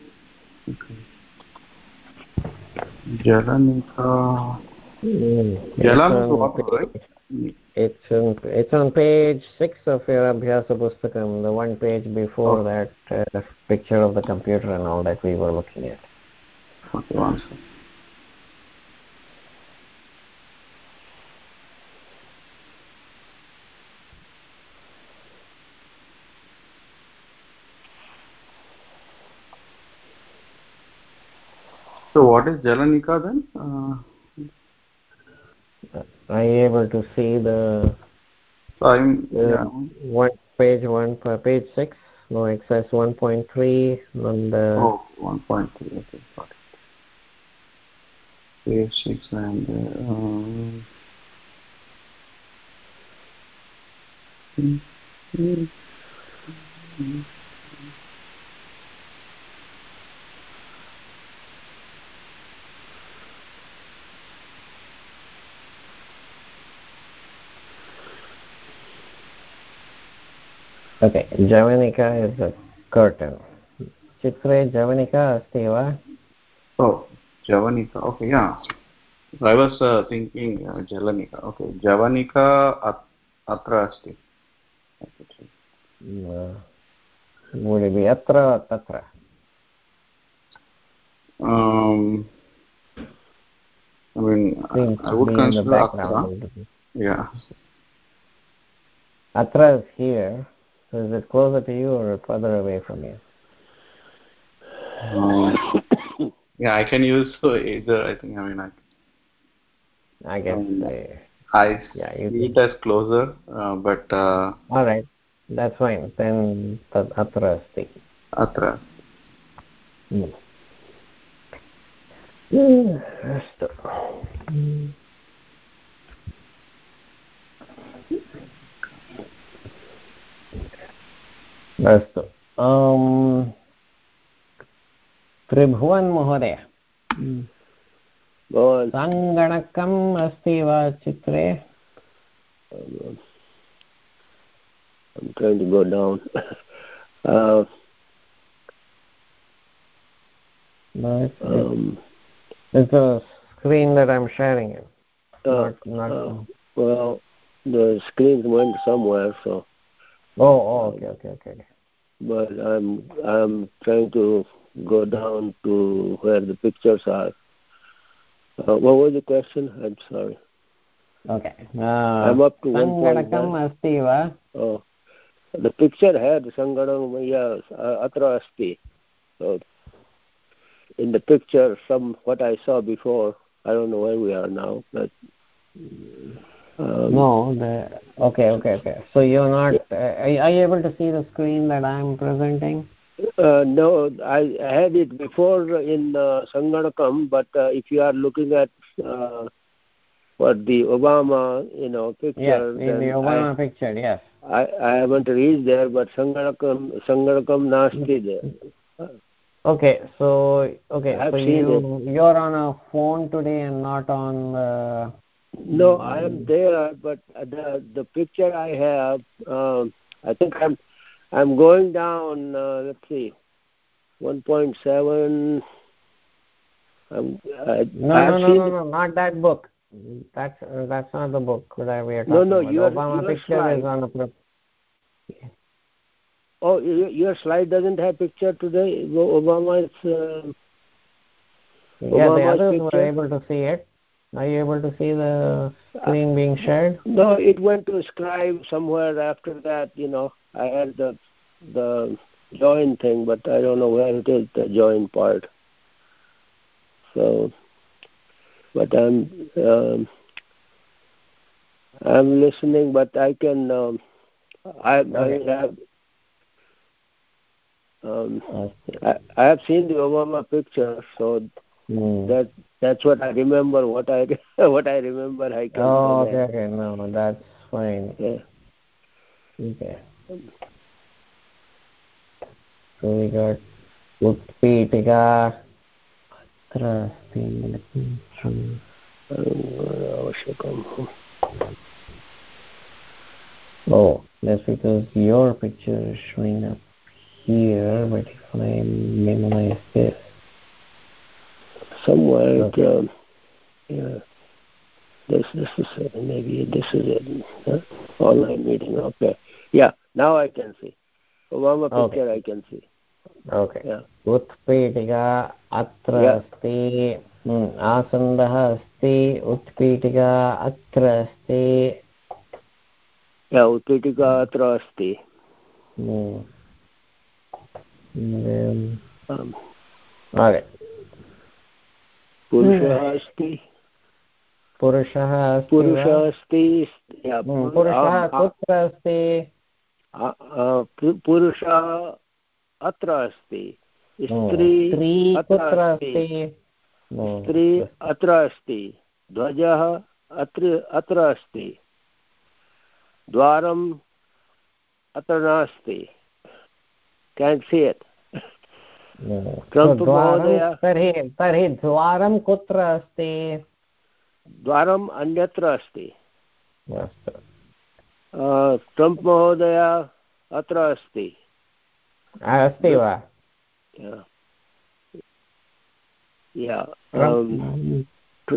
Okay. Jalanika. Jalam is water, right? It's on, it's on page six of your Abhyasa Pustakam, the one page before oh. that uh, picture of the computer and all that we were looking at. Okay, one second. So what is Jalanika then? Uh, are you able to see the I'm yeah. one page one uh, page six no excess one point three on the Oh, 1.3. Okay, got. Page 6 and uh, um, mm, mm, mm. okay Javanika. Is a curtain. She trevanika. Oh, Javanika, okay, yeah. I was uh, thinking uh, Jalanika. Okay, Javanika at, atra asti. Okay. Uh, would it be atra or Um, I mean, Seems I would be in the consider atra. background Yeah. atra is here so is it closer to you or further away from you Um, yeah, I can use uh, either. I think. I mean, I, I guess Um, uh, I yeah you see it as closer, uh, but uh, all right that's fine then tad atra asti atra. Hmm. Hmm, अस्तु अस्तु त्रिभुवन् महोदय भवान् साङ्गणकम् अस्ति वा चित्रे I'm trying to go down. uh, No, it's, um, it's a screen that I'm sharing it. uh, Not, not, uh, well, the screen went somewhere, so oh, oh, okay, okay, okay. but I'm I'm trying to go down to where the pictures are. Uh, what was the question? I'm sorry. Okay. I'm up to one point सङ्गणकम् nine. अस्ति वा Oh, the picture had Sangadam, yes, uh, Atra Asti. So, in the picture, some what I saw before, I don't know where we are now, but. um, No, the okay, okay, okay. So you're not. Uh, are, you able to see the screen that I'm presenting? Uh, no, I I had it before in uh, Sanganakam, but uh, if you are looking at uh, what the Obama, you know, picture, Yes, in the Obama picture. Yes. I, I I haven't reached there, but Sanganakam Sanganakam nasti there. Okay, so okay, I've so you you're on a phone today and not on. Uh, No, I am there, but the the picture I have, um, I think I'm I'm going down. Uh, let's see, one point seven. I'm, I, no, I've no, no, no, no, not that book. That's uh, that's not the book that we are talking No, no, about. your- the Obama your picture slide. is on a. Pro- Oh, your, slide doesn't have picture today. Obama is. Uh, yeah, the Obama's others were able to see it. Are you able to see the screen being shared? no, it went to scribe somewhere after that. You know, I had the the join thing, but I don't know where it is. The join part. So, but I'm um, I'm listening, but I can. Um, I, Okay. I have. Um. I, I have seen the Obama picture, so Hmm. that that's what I remember. What I what I remember, I can. Oh, okay, present. okay. No, that's fine. Yeah. Okay. So we got उत्पीठिका अत्र अस्ति लक्ष्मी आवश्यकम् Oh, that's because your picture is showing up here, but if I minimize this, somewhere. Okay. It, um, yeah. This this is it. Maybe this is it. Huh? Online meeting. Okay. Yeah. Now I can see. Obama Okay. picture I can see. okay. Yeah. उत्पीठिका अत्र Yeah. अस्ति हम्म, आसन्दः अस्ति उत्पीठिका अत्र अस्ति Yeah. उत्पीठिका अत्र अस्ति. हम्म. पुरुषः अस्ति। पुरुषः पुरुषः अस्ति हम्म, पुरुषः कुत्र अस्ति? पुरुषः अत्र अस्ति। स्त्री अत्र अस्ति। हम्म, स्त्री अत्र अस्ति। ध्वजः अत्र अत्र अस्ति। द्वारम् अत्र नास्ति। केन् सी इट् तर्हि द्वारं कुत्र अस्ति? द्वारम् अन्यत्र अस्ति। ट्रम्प् महोदय अत्र अस्ति। अस्ति वा?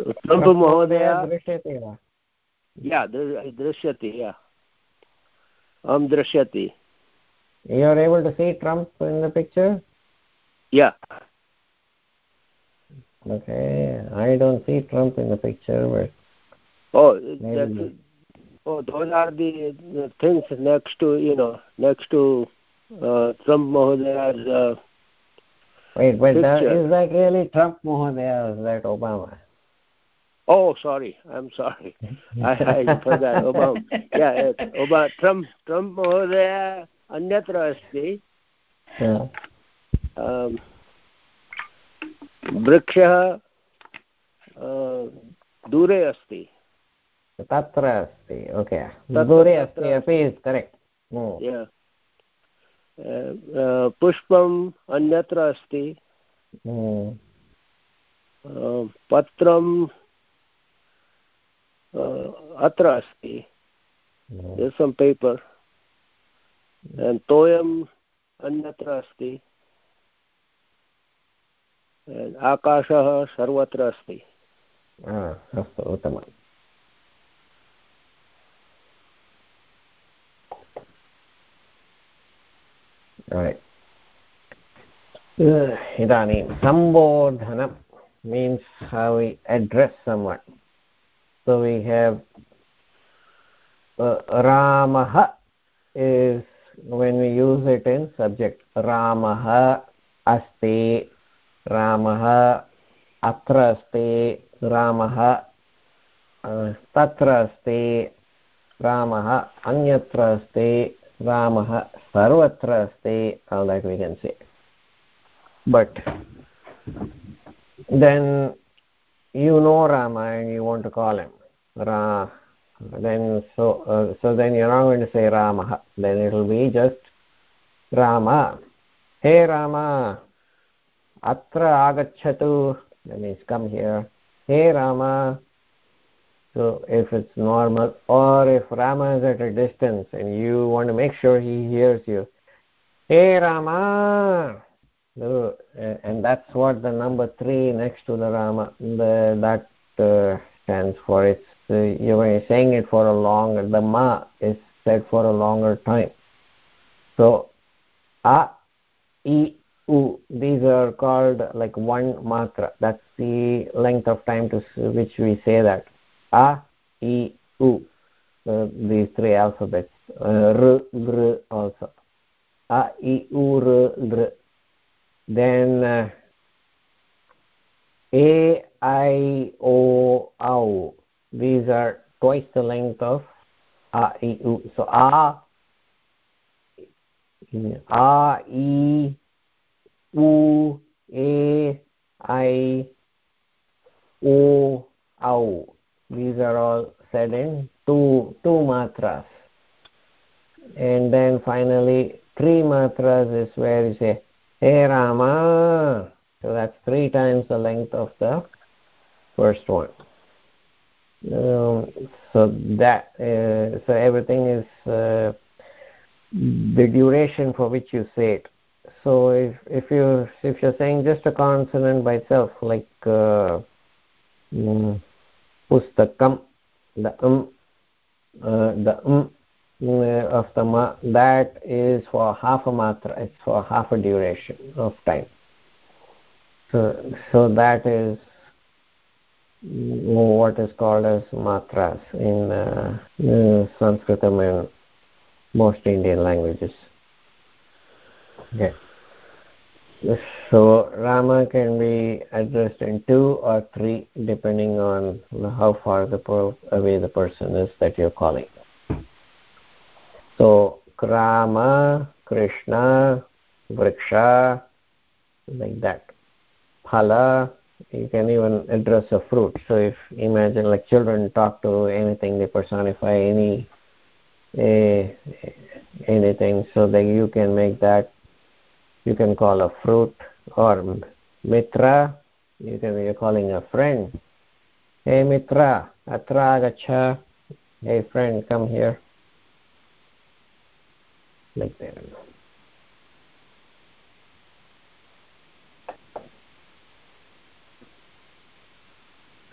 ट्रम्प् महोदय। दृश्यते वा? या दृश्यते या। अहं दृश्यते। You are able to see Trump in the picture Yeah. Okay, I don't see Trump in the picture, but oh, that, oh, those are the, the, things next to you know next to uh, Trump Mahodaya's. Uh, Wait, but picture. that, is that really Trump Mahodaya or is that Obama? Oh, sorry, I'm sorry, I, I forgot Obama. Yeah, Obama, Trump, Trump Mahodaya अन्यत्र Yeah. वृक्षः दूरे अस्ति। तत्र अस्ति okay. दूरे अस्ति अपि correct hmm. पुष्पम् अन्यत्र अस्ति। hmm. पत्रम् अत्र अस्ति। hmm. पेपर् तोयम् अन्यत्र अस्ति। आकाशः सर्वत्र अस्ति। अस्तु, उत्तमम्। इदानीं सम्बोधनं means how we address someone so we have रामः is when we use it in subject रामः अस्ति ramah uh, tatra asti ramah anyatra asti ramah sarvatra asti all that we can say but then you know Rama and you want to call him Ra. Then so uh, so then you're not going to say Rama. Then it will be just Rama. Hey Rama, Atra agachatu. That means come here. Hey Rama. So if it's normal, or if Rama is at a distance and you want to make sure he hears you, Hey Rama. So, and that's what the number three next to the Rama, the, that uh, stands for. It's uh, you're saying it for a long. The ma is said for a longer time. So, a, i, u. These are called like one matra. That's the length of time to which we say that. A, E, U. Uh, these three alphabets. Uh, r, also. A, i, u, r, gr then uh, a i o these are twice the length of A, E, U. so a a i u a i o au these are all said in two two matras and then finally three matras is where you say Hey Rama. So that's three times the length of the first one. Um, so that uh, so everything is uh, the duration for which you say it. So if if you if you're saying just a consonant by itself, like uh, mm, pustakam, the um, uh, the um uh, of the ma that is for half a matra it's for half a duration of time. So so that is what is called as matras in uh, uh, and most indian languages. Okay so Rama can be addressed in two or three depending on how far the away the person is that you're calling. So Rama, Krishna, Vriksha, like that. Phala, you can even address a fruit. So if imagine like children talk to anything, they personify any uh, anything, so that you can make that you can call a fruit or mitra you can you're calling a friend. Hey mitra atra gacha. Hey friend come here. Like that.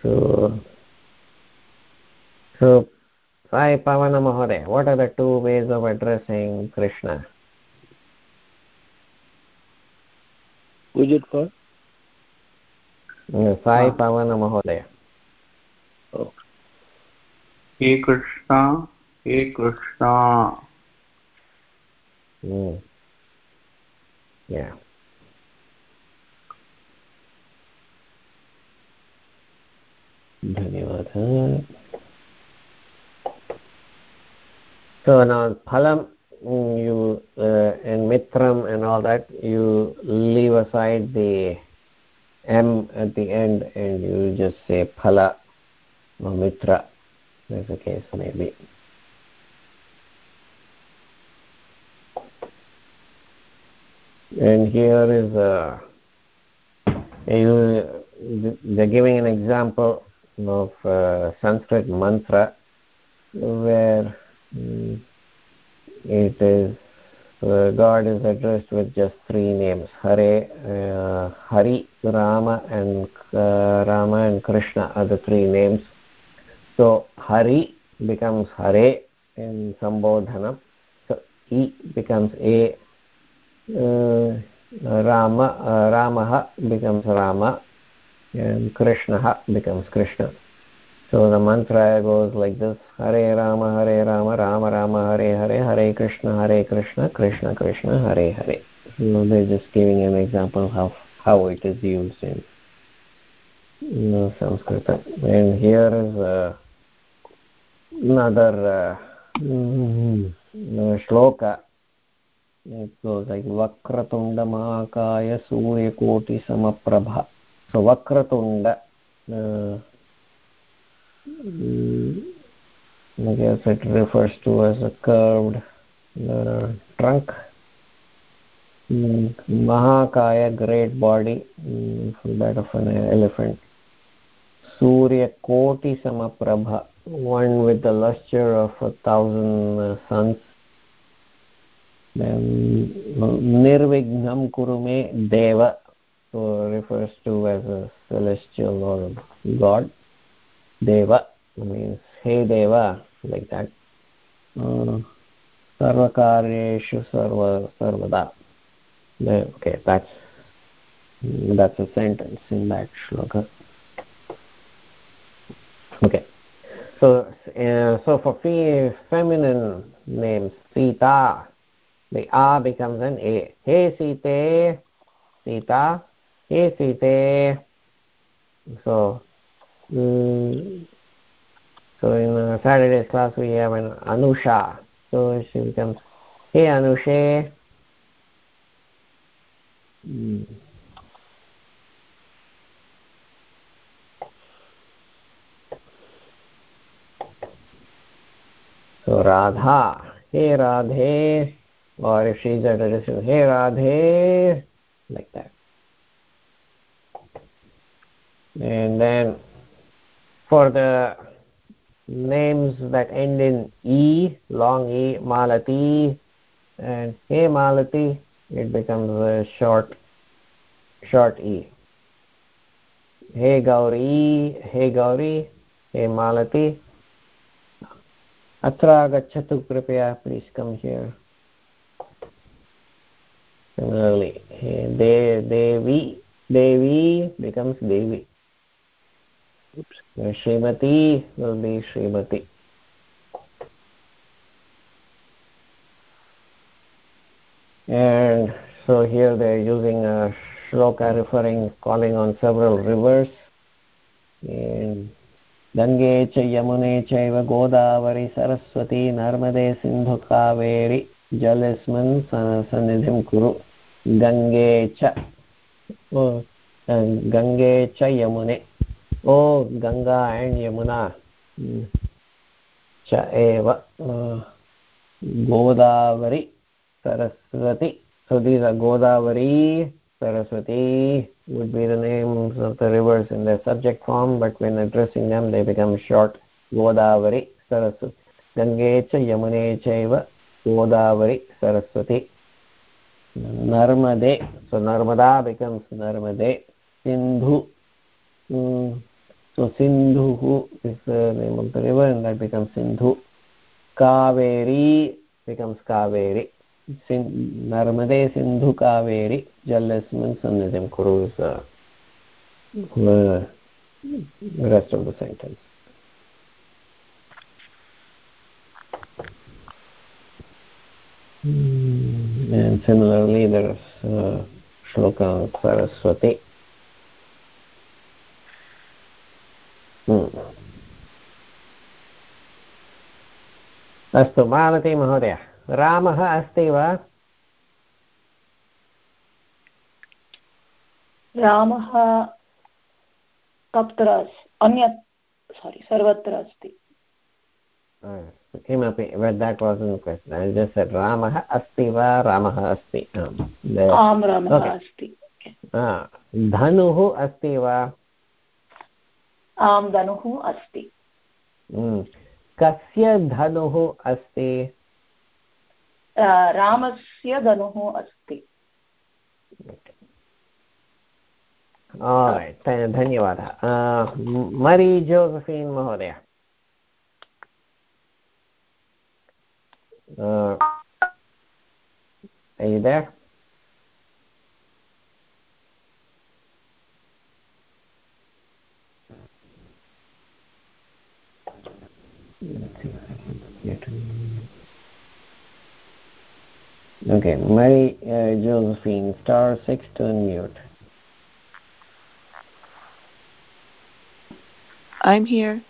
So so Sai Pavana Mahoday, what are the two ways of addressing Krishna? Who's it for? Sai Pavana Mahoday. Oh. Hey Krishna, Hey Krishna. Mm. Yeah. धन्यवादः so now phalam you uh, in mitram and all that you leave aside the m at the end and you just say phala or mitra. The case may be and here is a you, they're giving an example of uh, sanskrit mantra where um, it is uh, God is addressed with just three names Hare, uh, Hari, Rama, and uh, Rama and Krishna are the three names. So Hari becomes Hare in Sambodhana. So E becomes A. Uh, Rama, uh, Ramaha becomes Rama, and Krishna becomes Krishna. So the mantra goes like this Hare Rama Hare Rama Rama Rama Hare Hare Hare Krishna Hare Krishna Krishna Krishna Hare Hare. So they're just giving an example of how, it is used in you Sanskrit. And here is uh, another uh, mm, shloka. It goes like Vakratunda Mahakaya Suryakoti Samaprabha. So Vakratunda uh, I guess it refers to as a curved uh, trunk. Mm, Mahakaya, great body, mm, that of an elephant. Surya Koti Samaprabha, one with the luster of a thousand uh, suns. Then Nirvignam Kurume Deva, so refers to as a celestial or God. Deva means hey Deva, like that. Uh, Sarvakaryeshu sarva sarvada. Okay, that's that's a sentence in that shloka. Okay, so uh, so for fe feminine names, Sita, the A becomes an A. Hey Sita, Sita, Sita. So Mm, so in uh, Saturday's class we have an Anusha. So she becomes, hey Anusha. Mm. So Radha, hey Radhe, or if she's at a distance, hey Radhe, like that. And then for the names that end in E, long E, Malati, and Hey Malati, it becomes a short, short E. Hey Gauri, Hey Gauri, Hey Malati. Atra gachatu kripaya, please come here. Similarly, Devi, Devi becomes Devi. Oops. Srimati will be Srimati. And so here they're using a shloka referring, calling on several rivers. And गङ्गे च यमुने चैव गोदावरि सरस्वती नर्मदे सिन्धुकावेरि जलस्मिन् सन्निधिं कुरु गङ्गे च गङ्गे च यमुने Oh Ganga and Yamuna च एव Godavari Saraswati so these are godavari saraswati would be the names of the rivers in their subject form but when addressing them they become short godavari saraswati gange cha yamune chaiva godavari saraswati narmade so narmada becomes narmade sindhu mm. So sindhu is the name of the river and that becomes sindhu kaveri becomes kaveri narmade sindhu kaveri jalasmin नर्मदे सिन्धुकावेरि जलस्मिन् सन्निधिं कुरु rest of the sentence and similarly there is uh, shloka saraswati अस्तु मालती महोदय। रामः अस्ति वा? रामः तत्र अन्यत् सारि सर्वत्र अस्ति। किमपि वास् रामः अस्ति वा? रामः अस्ति। आम् रामः अस्ति। धनुः अस्ति वा? आं धनुः अस्ति। कस्य धनुः अस्ति? रामस्य धनुः अस्ति। धन्यवादः। मरी जोसफीन् महोदय। are you there? Okay, Mary uh, Josephine, star six to unmute. I'm here.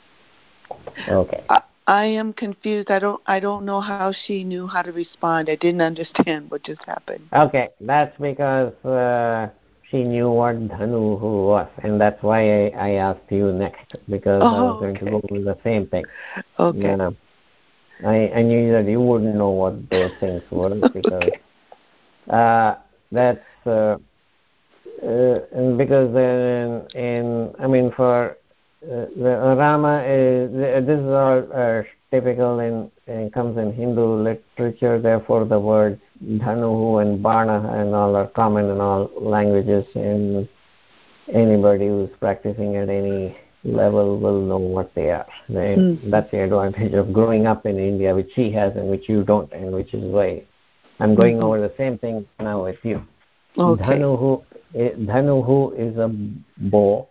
Okay. I, I am confused. I don't I don't know how she knew how to respond. I didn't understand what just happened. Okay, that's because uh, she knew what Dhanu who was, and that's why I, I asked you next because oh, I was going okay. to go with the same thing. Okay. Yeah. I, I knew that you wouldn't know what those things were because uh, that's uh, uh, because in, in I mean for uh, the Rama is this is all uh, typical in, in comes in Hindu literature. Therefore, the words Dhanuhu and Bana and all are common in all languages, and anybody who's practicing at any level will know what they are. They, Mm. That's the advantage of growing up in India, which she has and which you don't, and which is why I'm going Mhm. over the same thing now with you. Okay. Dhanuhu, eh, dhanuhu is a bow.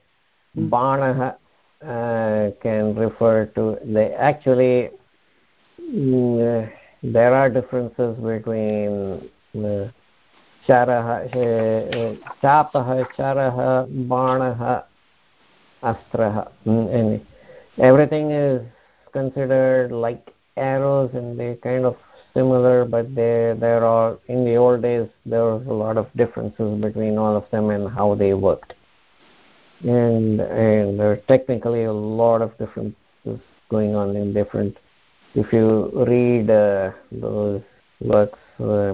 Mm. Banaha uh, can refer to the actually. mm, uh, there are differences between uh, charaha, uh, uh, banaha, astraha, Mm, and everything is considered like arrows and they kind of similar but they there are in the old days there was a lot of differences between all of them and how they worked. And and there are technically a lot of differences going on in different if you read uh, those works uh,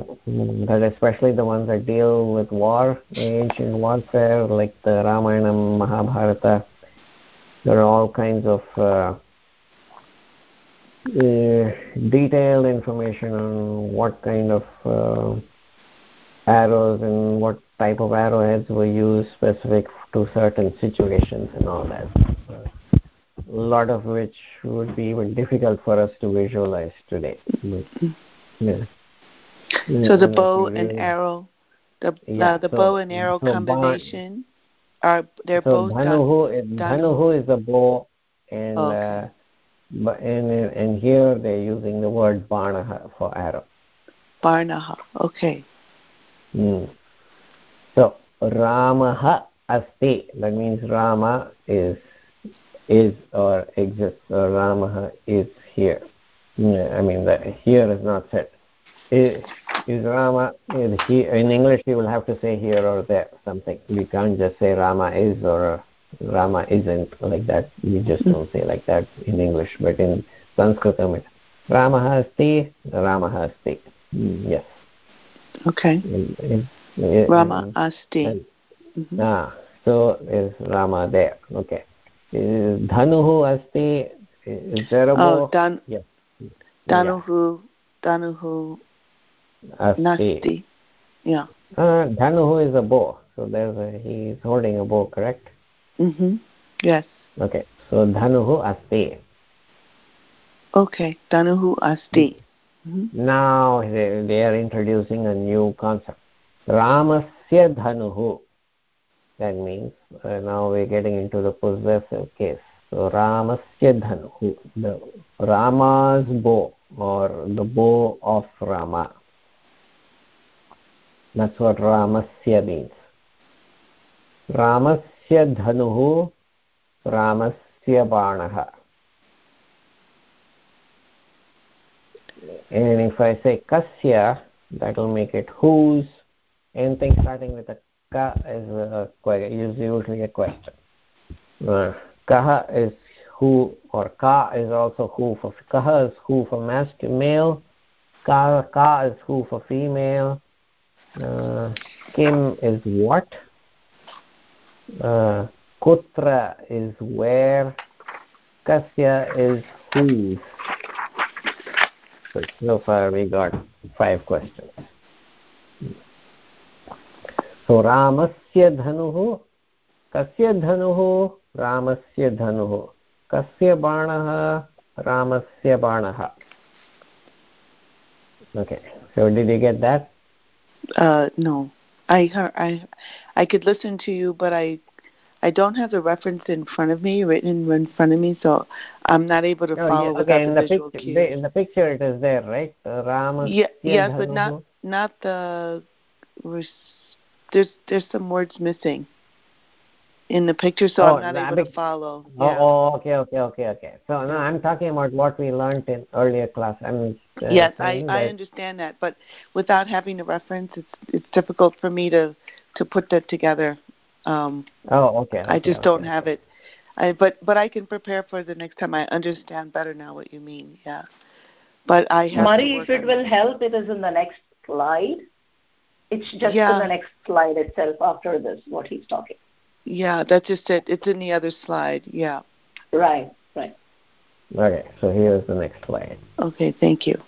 that especially the ones that deal with war ancient warfare like the ramayana mahabharata there are all kinds of uh, uh, detailed information on what kind of uh, arrows and what type of arrowheads were used specific to certain situations and all that. A lot of which would be even difficult for us to visualize today. But, yeah. So the bow and arrow, the Yeah, uh, the so- bow and arrow so combination are they're so both dhanuhu is, dhanuhu is a bow and Okay. uh, and and here they're using the word banaha for arrow Barnaha. Okay. Hmm. So Ramaha asti. That means Rama is is or exists or Ramaha is here. I mean, the here is not said. Is, is Rama is here in English? You will have to say here or there something. You can't just say Rama is or Rama isn't like that. You just don't say like that in English. But in Sanskritam, it's Ramaha asti, Ramaha asti. Mm, yes. Okay. It, it, Rama asti. Mm-hmm. Ah, so is Rama there? Okay. Is Dhanuhu asti? Is there a bow? Dan- yes. Danuhu, Danuhu Asti. nasti. Yeah. Uh, Dhanuhu is a bow. So there's a, he is holding a bow, correct? Mhm. Yes. Okay. So Dhanuhu asti. Okay. Danuhu asti. Mm-hmm. Now they, they are introducing a new concept. Ramasya Dhanuhu. That means uh, now we're getting into the possessive case. So Ramasya Dhanuhu. The Rama's bow or the bow of Rama. That's what Ramasya means. Ramasya Dhanuhu Ramasya Banaha. and if I say kasya, that will make it whose. Anything starting with a ka is a, is usually a question. Uh, kaha is who or ka is also who for kaha is who for masculine male. Ka, ka is who for female. Uh, kim is what. Uh, kutra is where. Kasya is whose. So so far we got five questions. So Ramasya dhanuhu, kasya dhanuhu, Ramasya dhanuhu, kasya banaha, Ramasya banaha. Okay, so did you get that? Uh, no. I heard, I I could listen to you, but I I don't have the reference in front of me, written in front of me, so I'm not able to Oh, follow yeah, okay, in the the visual picture, cues. in the picture it is there, right? Uh, Ramasya Yeah, yes, but not not the. Res- There's there's some words missing in the picture, so Oh, I'm not the able to follow. Oh, Yeah. oh, okay, okay, okay, okay. So no, I'm talking about what we learned in earlier class. I'm uh, yes, I saying I understand that, but without having the reference, it's it's difficult for me to to put that together. Um, Oh, okay. I okay, just don't okay, have it. I but but I can prepare for the next time. I understand better now what you mean. Yeah, but I have. Mari, if it will help, it is in the next slide. It's just Yeah. in the next slide itself after this, what he's talking. Yeah, that's just it. It's in the other slide. Yeah. Right, right. Okay, so here's the next slide. Okay. Thank you.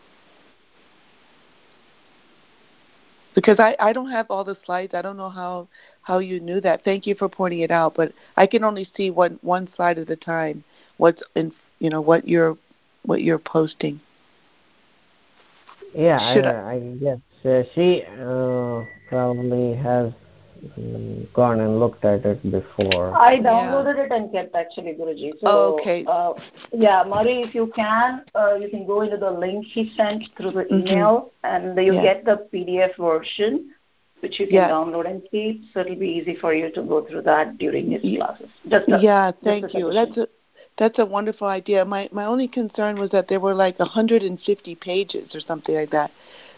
Because I I don't have all the slides. I don't know how how you knew that. Thank you for pointing it out. But I can only see one one slide at a time. What's in you know what you're what you're posting. Yeah, Should I, I guess uh, she uh, probably has um, gone and looked at it before. I downloaded it and kept actually, Guruji. So, Okay. Uh, yeah, Mari, if you can, uh, you can go into the link he sent through the Mhm. email and you Yeah. get the PDF version, which you can Yeah. download and keep. So it'll be easy for you to go through that during his Ye- classes. Just a, yeah just thank you that's a that's a wonderful idea my my only concern was that there were like 150 pages or something like that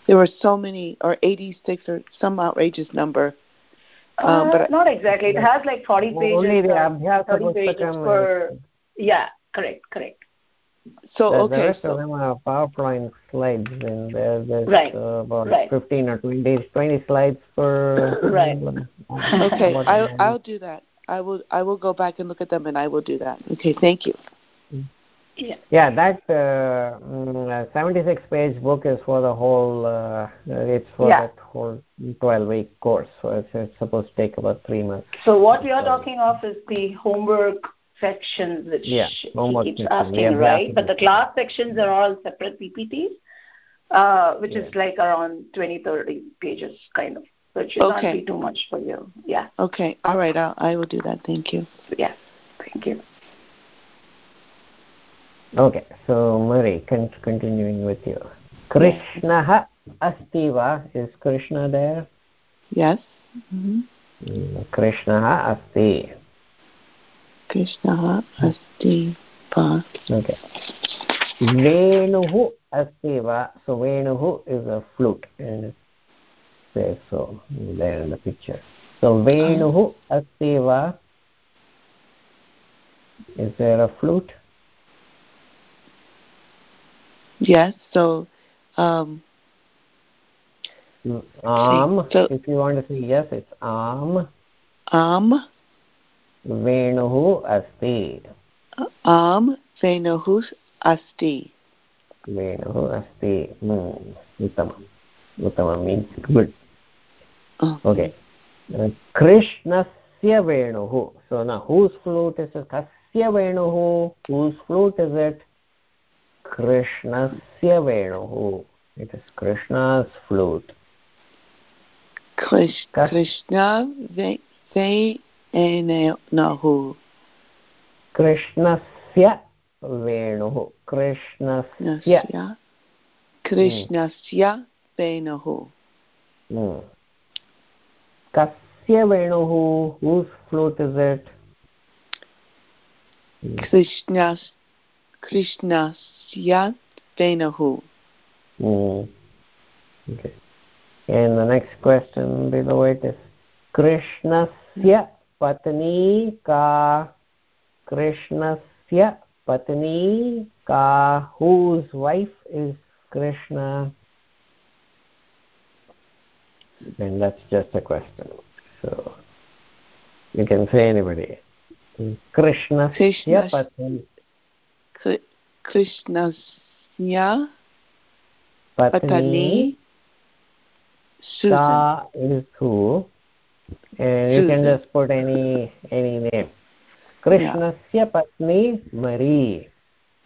there were so many or 86 or some outrageous number um, Uh, but not exactly. It has like 40 pages. Only the uh, Abhyasa 30 pages Pustakam per. Yeah, correct, correct. so the, the okay rest of so them are PowerPoint slides, and there, there's Right, uh, about right. 15 or 20, 20 slides per. Right. okay What i am i'll do that i will i will go back and look at them and i will do that okay thank you Yeah, that uh, mm, uh, 76 page book is for the whole, uh, it's for Yeah. that whole 12 week course. So it's, it's supposed to take about three months. So what you're talking of is the homework sections which Yeah, he keeps asking, yeah, right? But the class sections are all separate PPTs, uh, which is like around 20, 30 pages kind of. So it should not be too much for you. Yeah, okay all right I'll, i will do that thank you yeah. Thank you. Okay, so Murray, con- continuing with you. Krishnaha asti va? Is Krishna there? yes mm-hmm. कृष्णः अस्ति कृष्णः अस्ति वा okay वेणुः अस्ति वा so venuh is a flute and it says so there in the picture so venuh asti va is there a flute Yes. So. Um, mm, um, so, if you want to say yes, it's um. um. am. Am. Venuh asti. Am um, venuh asti. Venuh asti. Hmm. Uttamam. Uttamam means good. Okay. Uh, Krishnasya venuh. So now whose flute is it? Kasya venuh? Whose flute is it? कृष्णस्य वेणुः। It is Krishna's flute कृष्ण कृष्णस्य वेणुः कृष्णस्य कृष्णस्य वेणुः कस्य वेणुः whose flute is it Krishna कृष्णस्य वेणुः okay and the next question below it is krishnasya patni ka krishnasya patni ka whose wife is krishna and that's just a question so you can say anybody krishna krishna patni krishnasya patni Susan. is who and you can just put any any name कृष्णस्य पत्नी मरी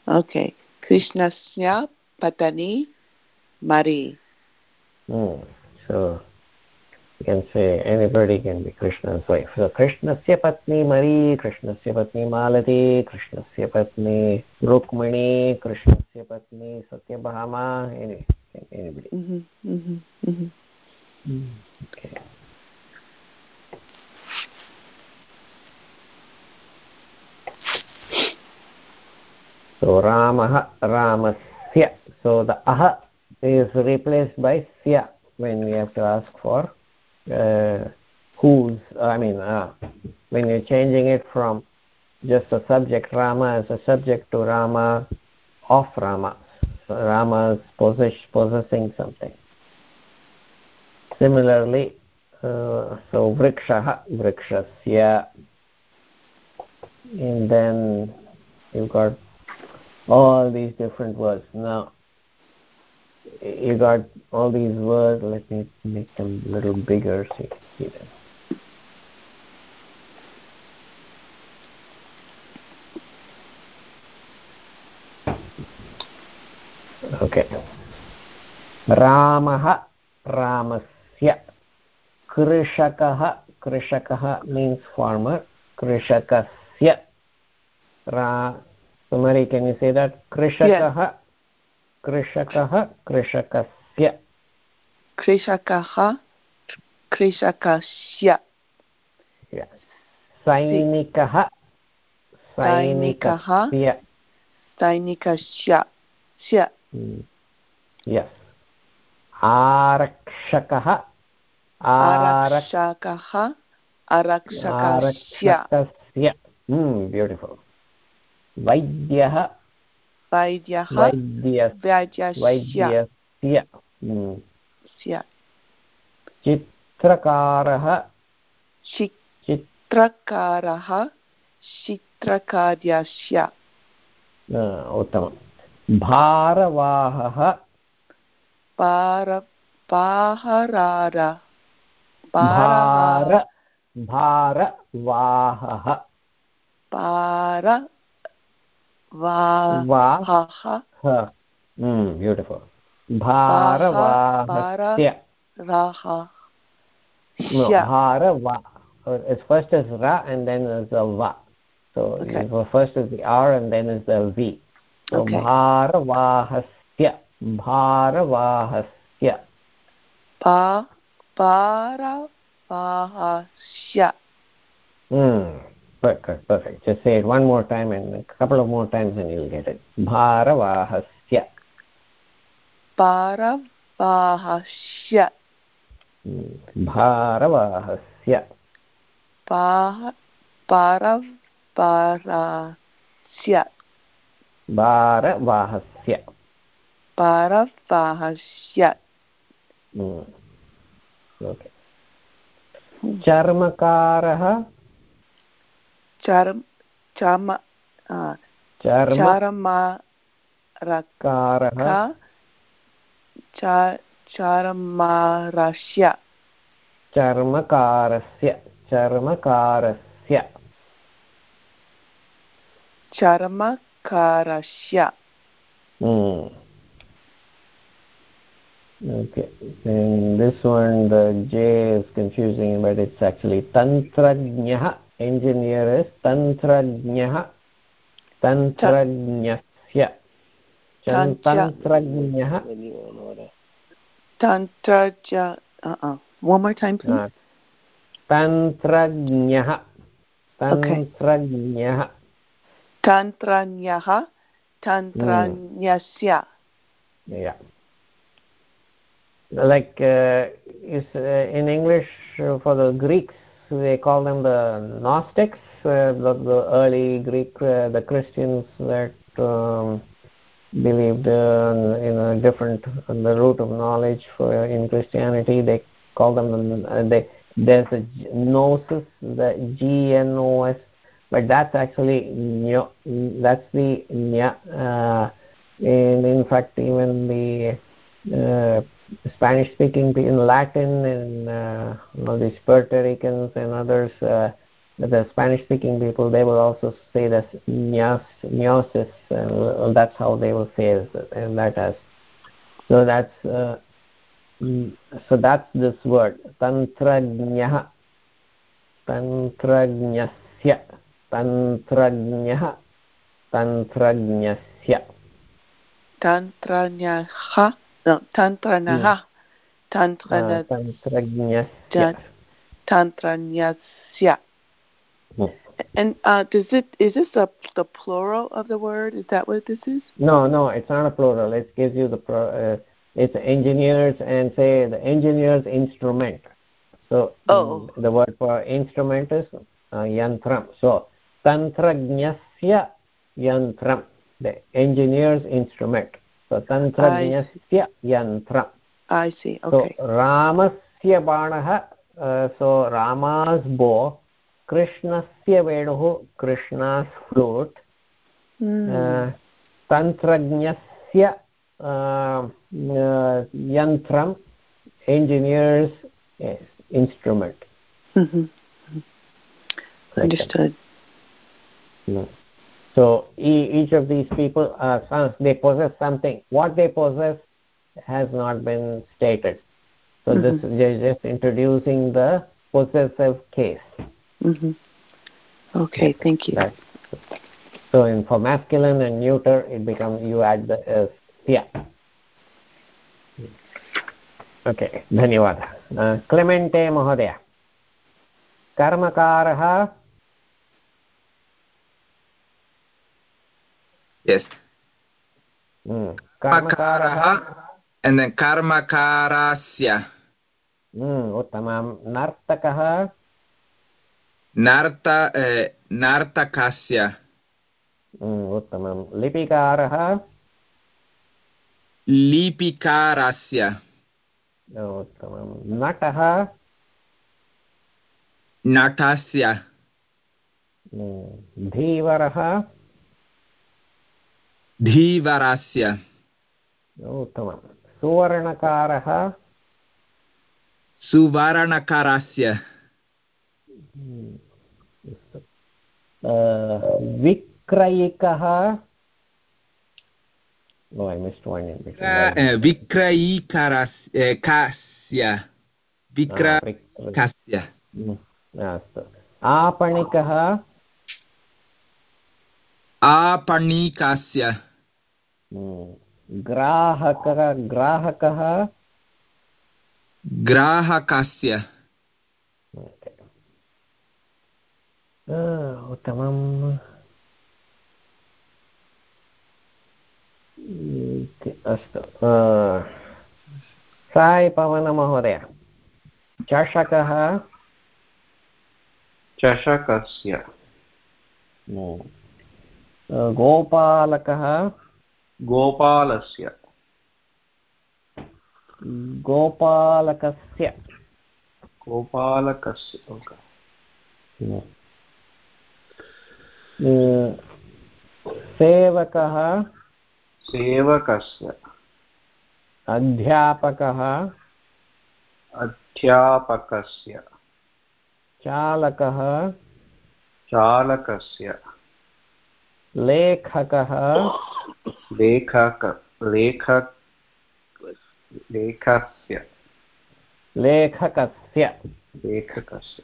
okay krishnasya patani mari hmm. so you can say anybody can be krishna's wife. So krishnasya patni mari krishnasya patni malati krishnasya patni rukmini krishnasya patni satyabhama anyway anybody. Mm -hmm, mm -hmm, mm -hmm. okay. So ramah ramasya. So the ah is replaced by sya when we have to ask for uh, whose i mean uh, when you're changing it from just a subject rama as a subject to rama of rama. So rama possess, possessing something. Similarly uh, so vrikshah vrikshasya. And then you've got all these different words. Now you got all these words let me make them a little bigger so you can see them. Okay. Ramah ramasya. Krishakah krishakah means farmer. Krishakasya. Ra Sumari, can you say that? Krishakah, कृषकः कृषकस्य। कृषकः कृषकस्य। सैनिकः सैनिकः सैनिकस्य। हम्म। आरक्षकः आरक्षकः आरक्षकस्य। Beautiful हम्म, वैद्यः वैद्यः वैद्यस्य चित्रकारः चित्रकारः चित्रकार्यस्य उत्तमं भारवाहः पार पाहरार भार भारवाहः पार वाहः beautiful bharavahasya raha no bharava it's first is ra and then is the va so okay. first is the r and then is the v so okay. bharavahasya bharavahasya pa Bharavahasya. Hmm. Perfect, perfect. Just say it one more time and a couple of more times and you'll get it. Bharavahasya. Hmm. Bharavahasya. Bha- Bharavahasya. Bharavahasya. Bharavahasya. Hmm. Okay. चर्मकारः Charam, chama, uh, चर्मकारः charamaraka, cha, charamarasya. चर्मकारस्य चर्मकारस्य Charamakarasya. Hmm. Okay. And this one, the J is confusing, but it's actually Tantrajnyaha. Engineer is Tantrajnyaha. Tantrajnyasya. Anyone or Tantra, uh-uh. One more time, please. Ah. Tantrajnyaha. Okay. Tantrajnyaha. Tantranyaha, tantranyasya. Yeah. Like uh, is uh, in English uh, for the Greeks, they call them the Gnostics, uh, the, the early Greek, uh, the Christians that um, believed uh, in a different the root of knowledge for in Christianity. They call them uh, they there's a gnosis, the G N O S, but that's actually that's the uh, and in fact even the uh, Spanish speaking in Latin and uh, these Puerto Ricans and others, uh, the Spanish speaking people, they will also say this gnos, gnosis, and that's how they will say it, and that as. So that's uh, mm, so that's this word tantrajnyaha tantrajnyasya tantrajnyaha tantrajnyasya Tantranyaha, no, tantranaha. Tantrana, tantrajnyasya tantranyasya. Hmm. And uh, does it is this the the plural of the word? Is that what this is? No, no, it's not a plural. It gives you the pro, uh, it's engineers and say the engineer's instrument. So Oh. mm, the word for instrument is uh, yantram. So tantrajnasya yantram, the engineer's instrument. So tantrajnasya yantram. I see. Okay. So Ramasya banaha, uh, so Rama's bow, Krishnasya venuhu, Krishna's flute, Hmm. uh, tantrajnasya uh, uh, yantram engineer's yes, instrument Mhm. Understood. No so e- each of these people uh, some- they possess something what they possess has not been stated so this they're just introducing the possessive case hmm Okay. Thank you. Right. So in for masculine and neuter, it becomes you add the uh, yeah. Okay, धन्यवादः Clemente महोदय कर्मकारः yes mm. karmakaraha and then karmakarasya mm, uttamam nartakah narta eh, nartakasya mm, uttamam lipikarah लिपिकारस्य उत्तमं नटः नटस्य धीवरः धीवरस्य उत्तमं। सुवर्णकारः। सुवर्णकारस्य। हम्म। विक्रयिकः। विक्रयीकरस्य विक्रयकस्य हम्म, अस्तु। आपणिकः। आपणिकस्य। ग्राहकः ग्राहकः? ग्राहकस्य। उत्तमम्। अस्तु। साय् पवनमहोदय चषकः? चषकस्य। गोपालकः? गोपालस्य। गोपालकस्य। गोपालकस्य. सेवकः। सेवकस्य। अध्यापकः। अध्यापकस्य। चालकः। चालकस्य। लेखकः लेखक लेखक लेखस्य। लेखकस्य। लेखकस्य।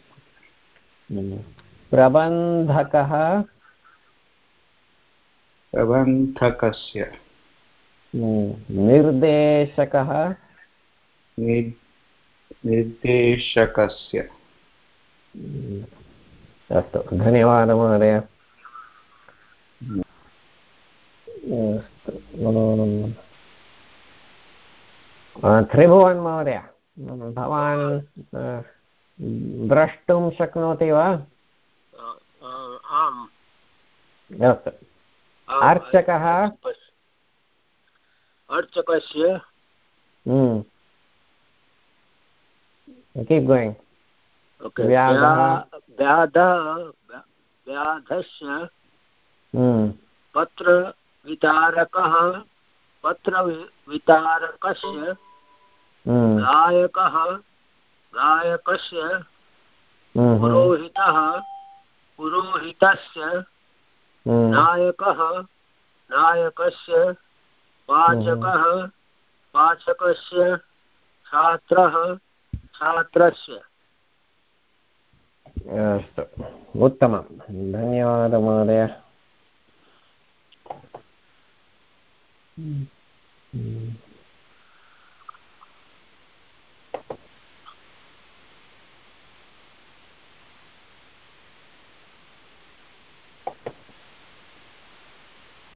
प्रबन्धकः प्रबन्धकस्य। निर्देशकः निर्देशकस्य। अस्तु। धन्यवादः महोदय अस्तु त्रिभुवन् महोदय भवान् द्रष्टुं शक्नोति वा आम् अस्तु अर्चकः अर्चकस्य कीप् गोयिङ्ग् व्याधः। व्याधः व्याधस्य पत्रवितारकः पत्रवितारकस्य गायकः गायकस्य पुरोहितः पुरोहितस्य नायकः नायकस्य पाचकः पाचकस्य छात्रः छात्रस्य। अस्तु। उत्तमं धन्यवादः महोदय। Mm.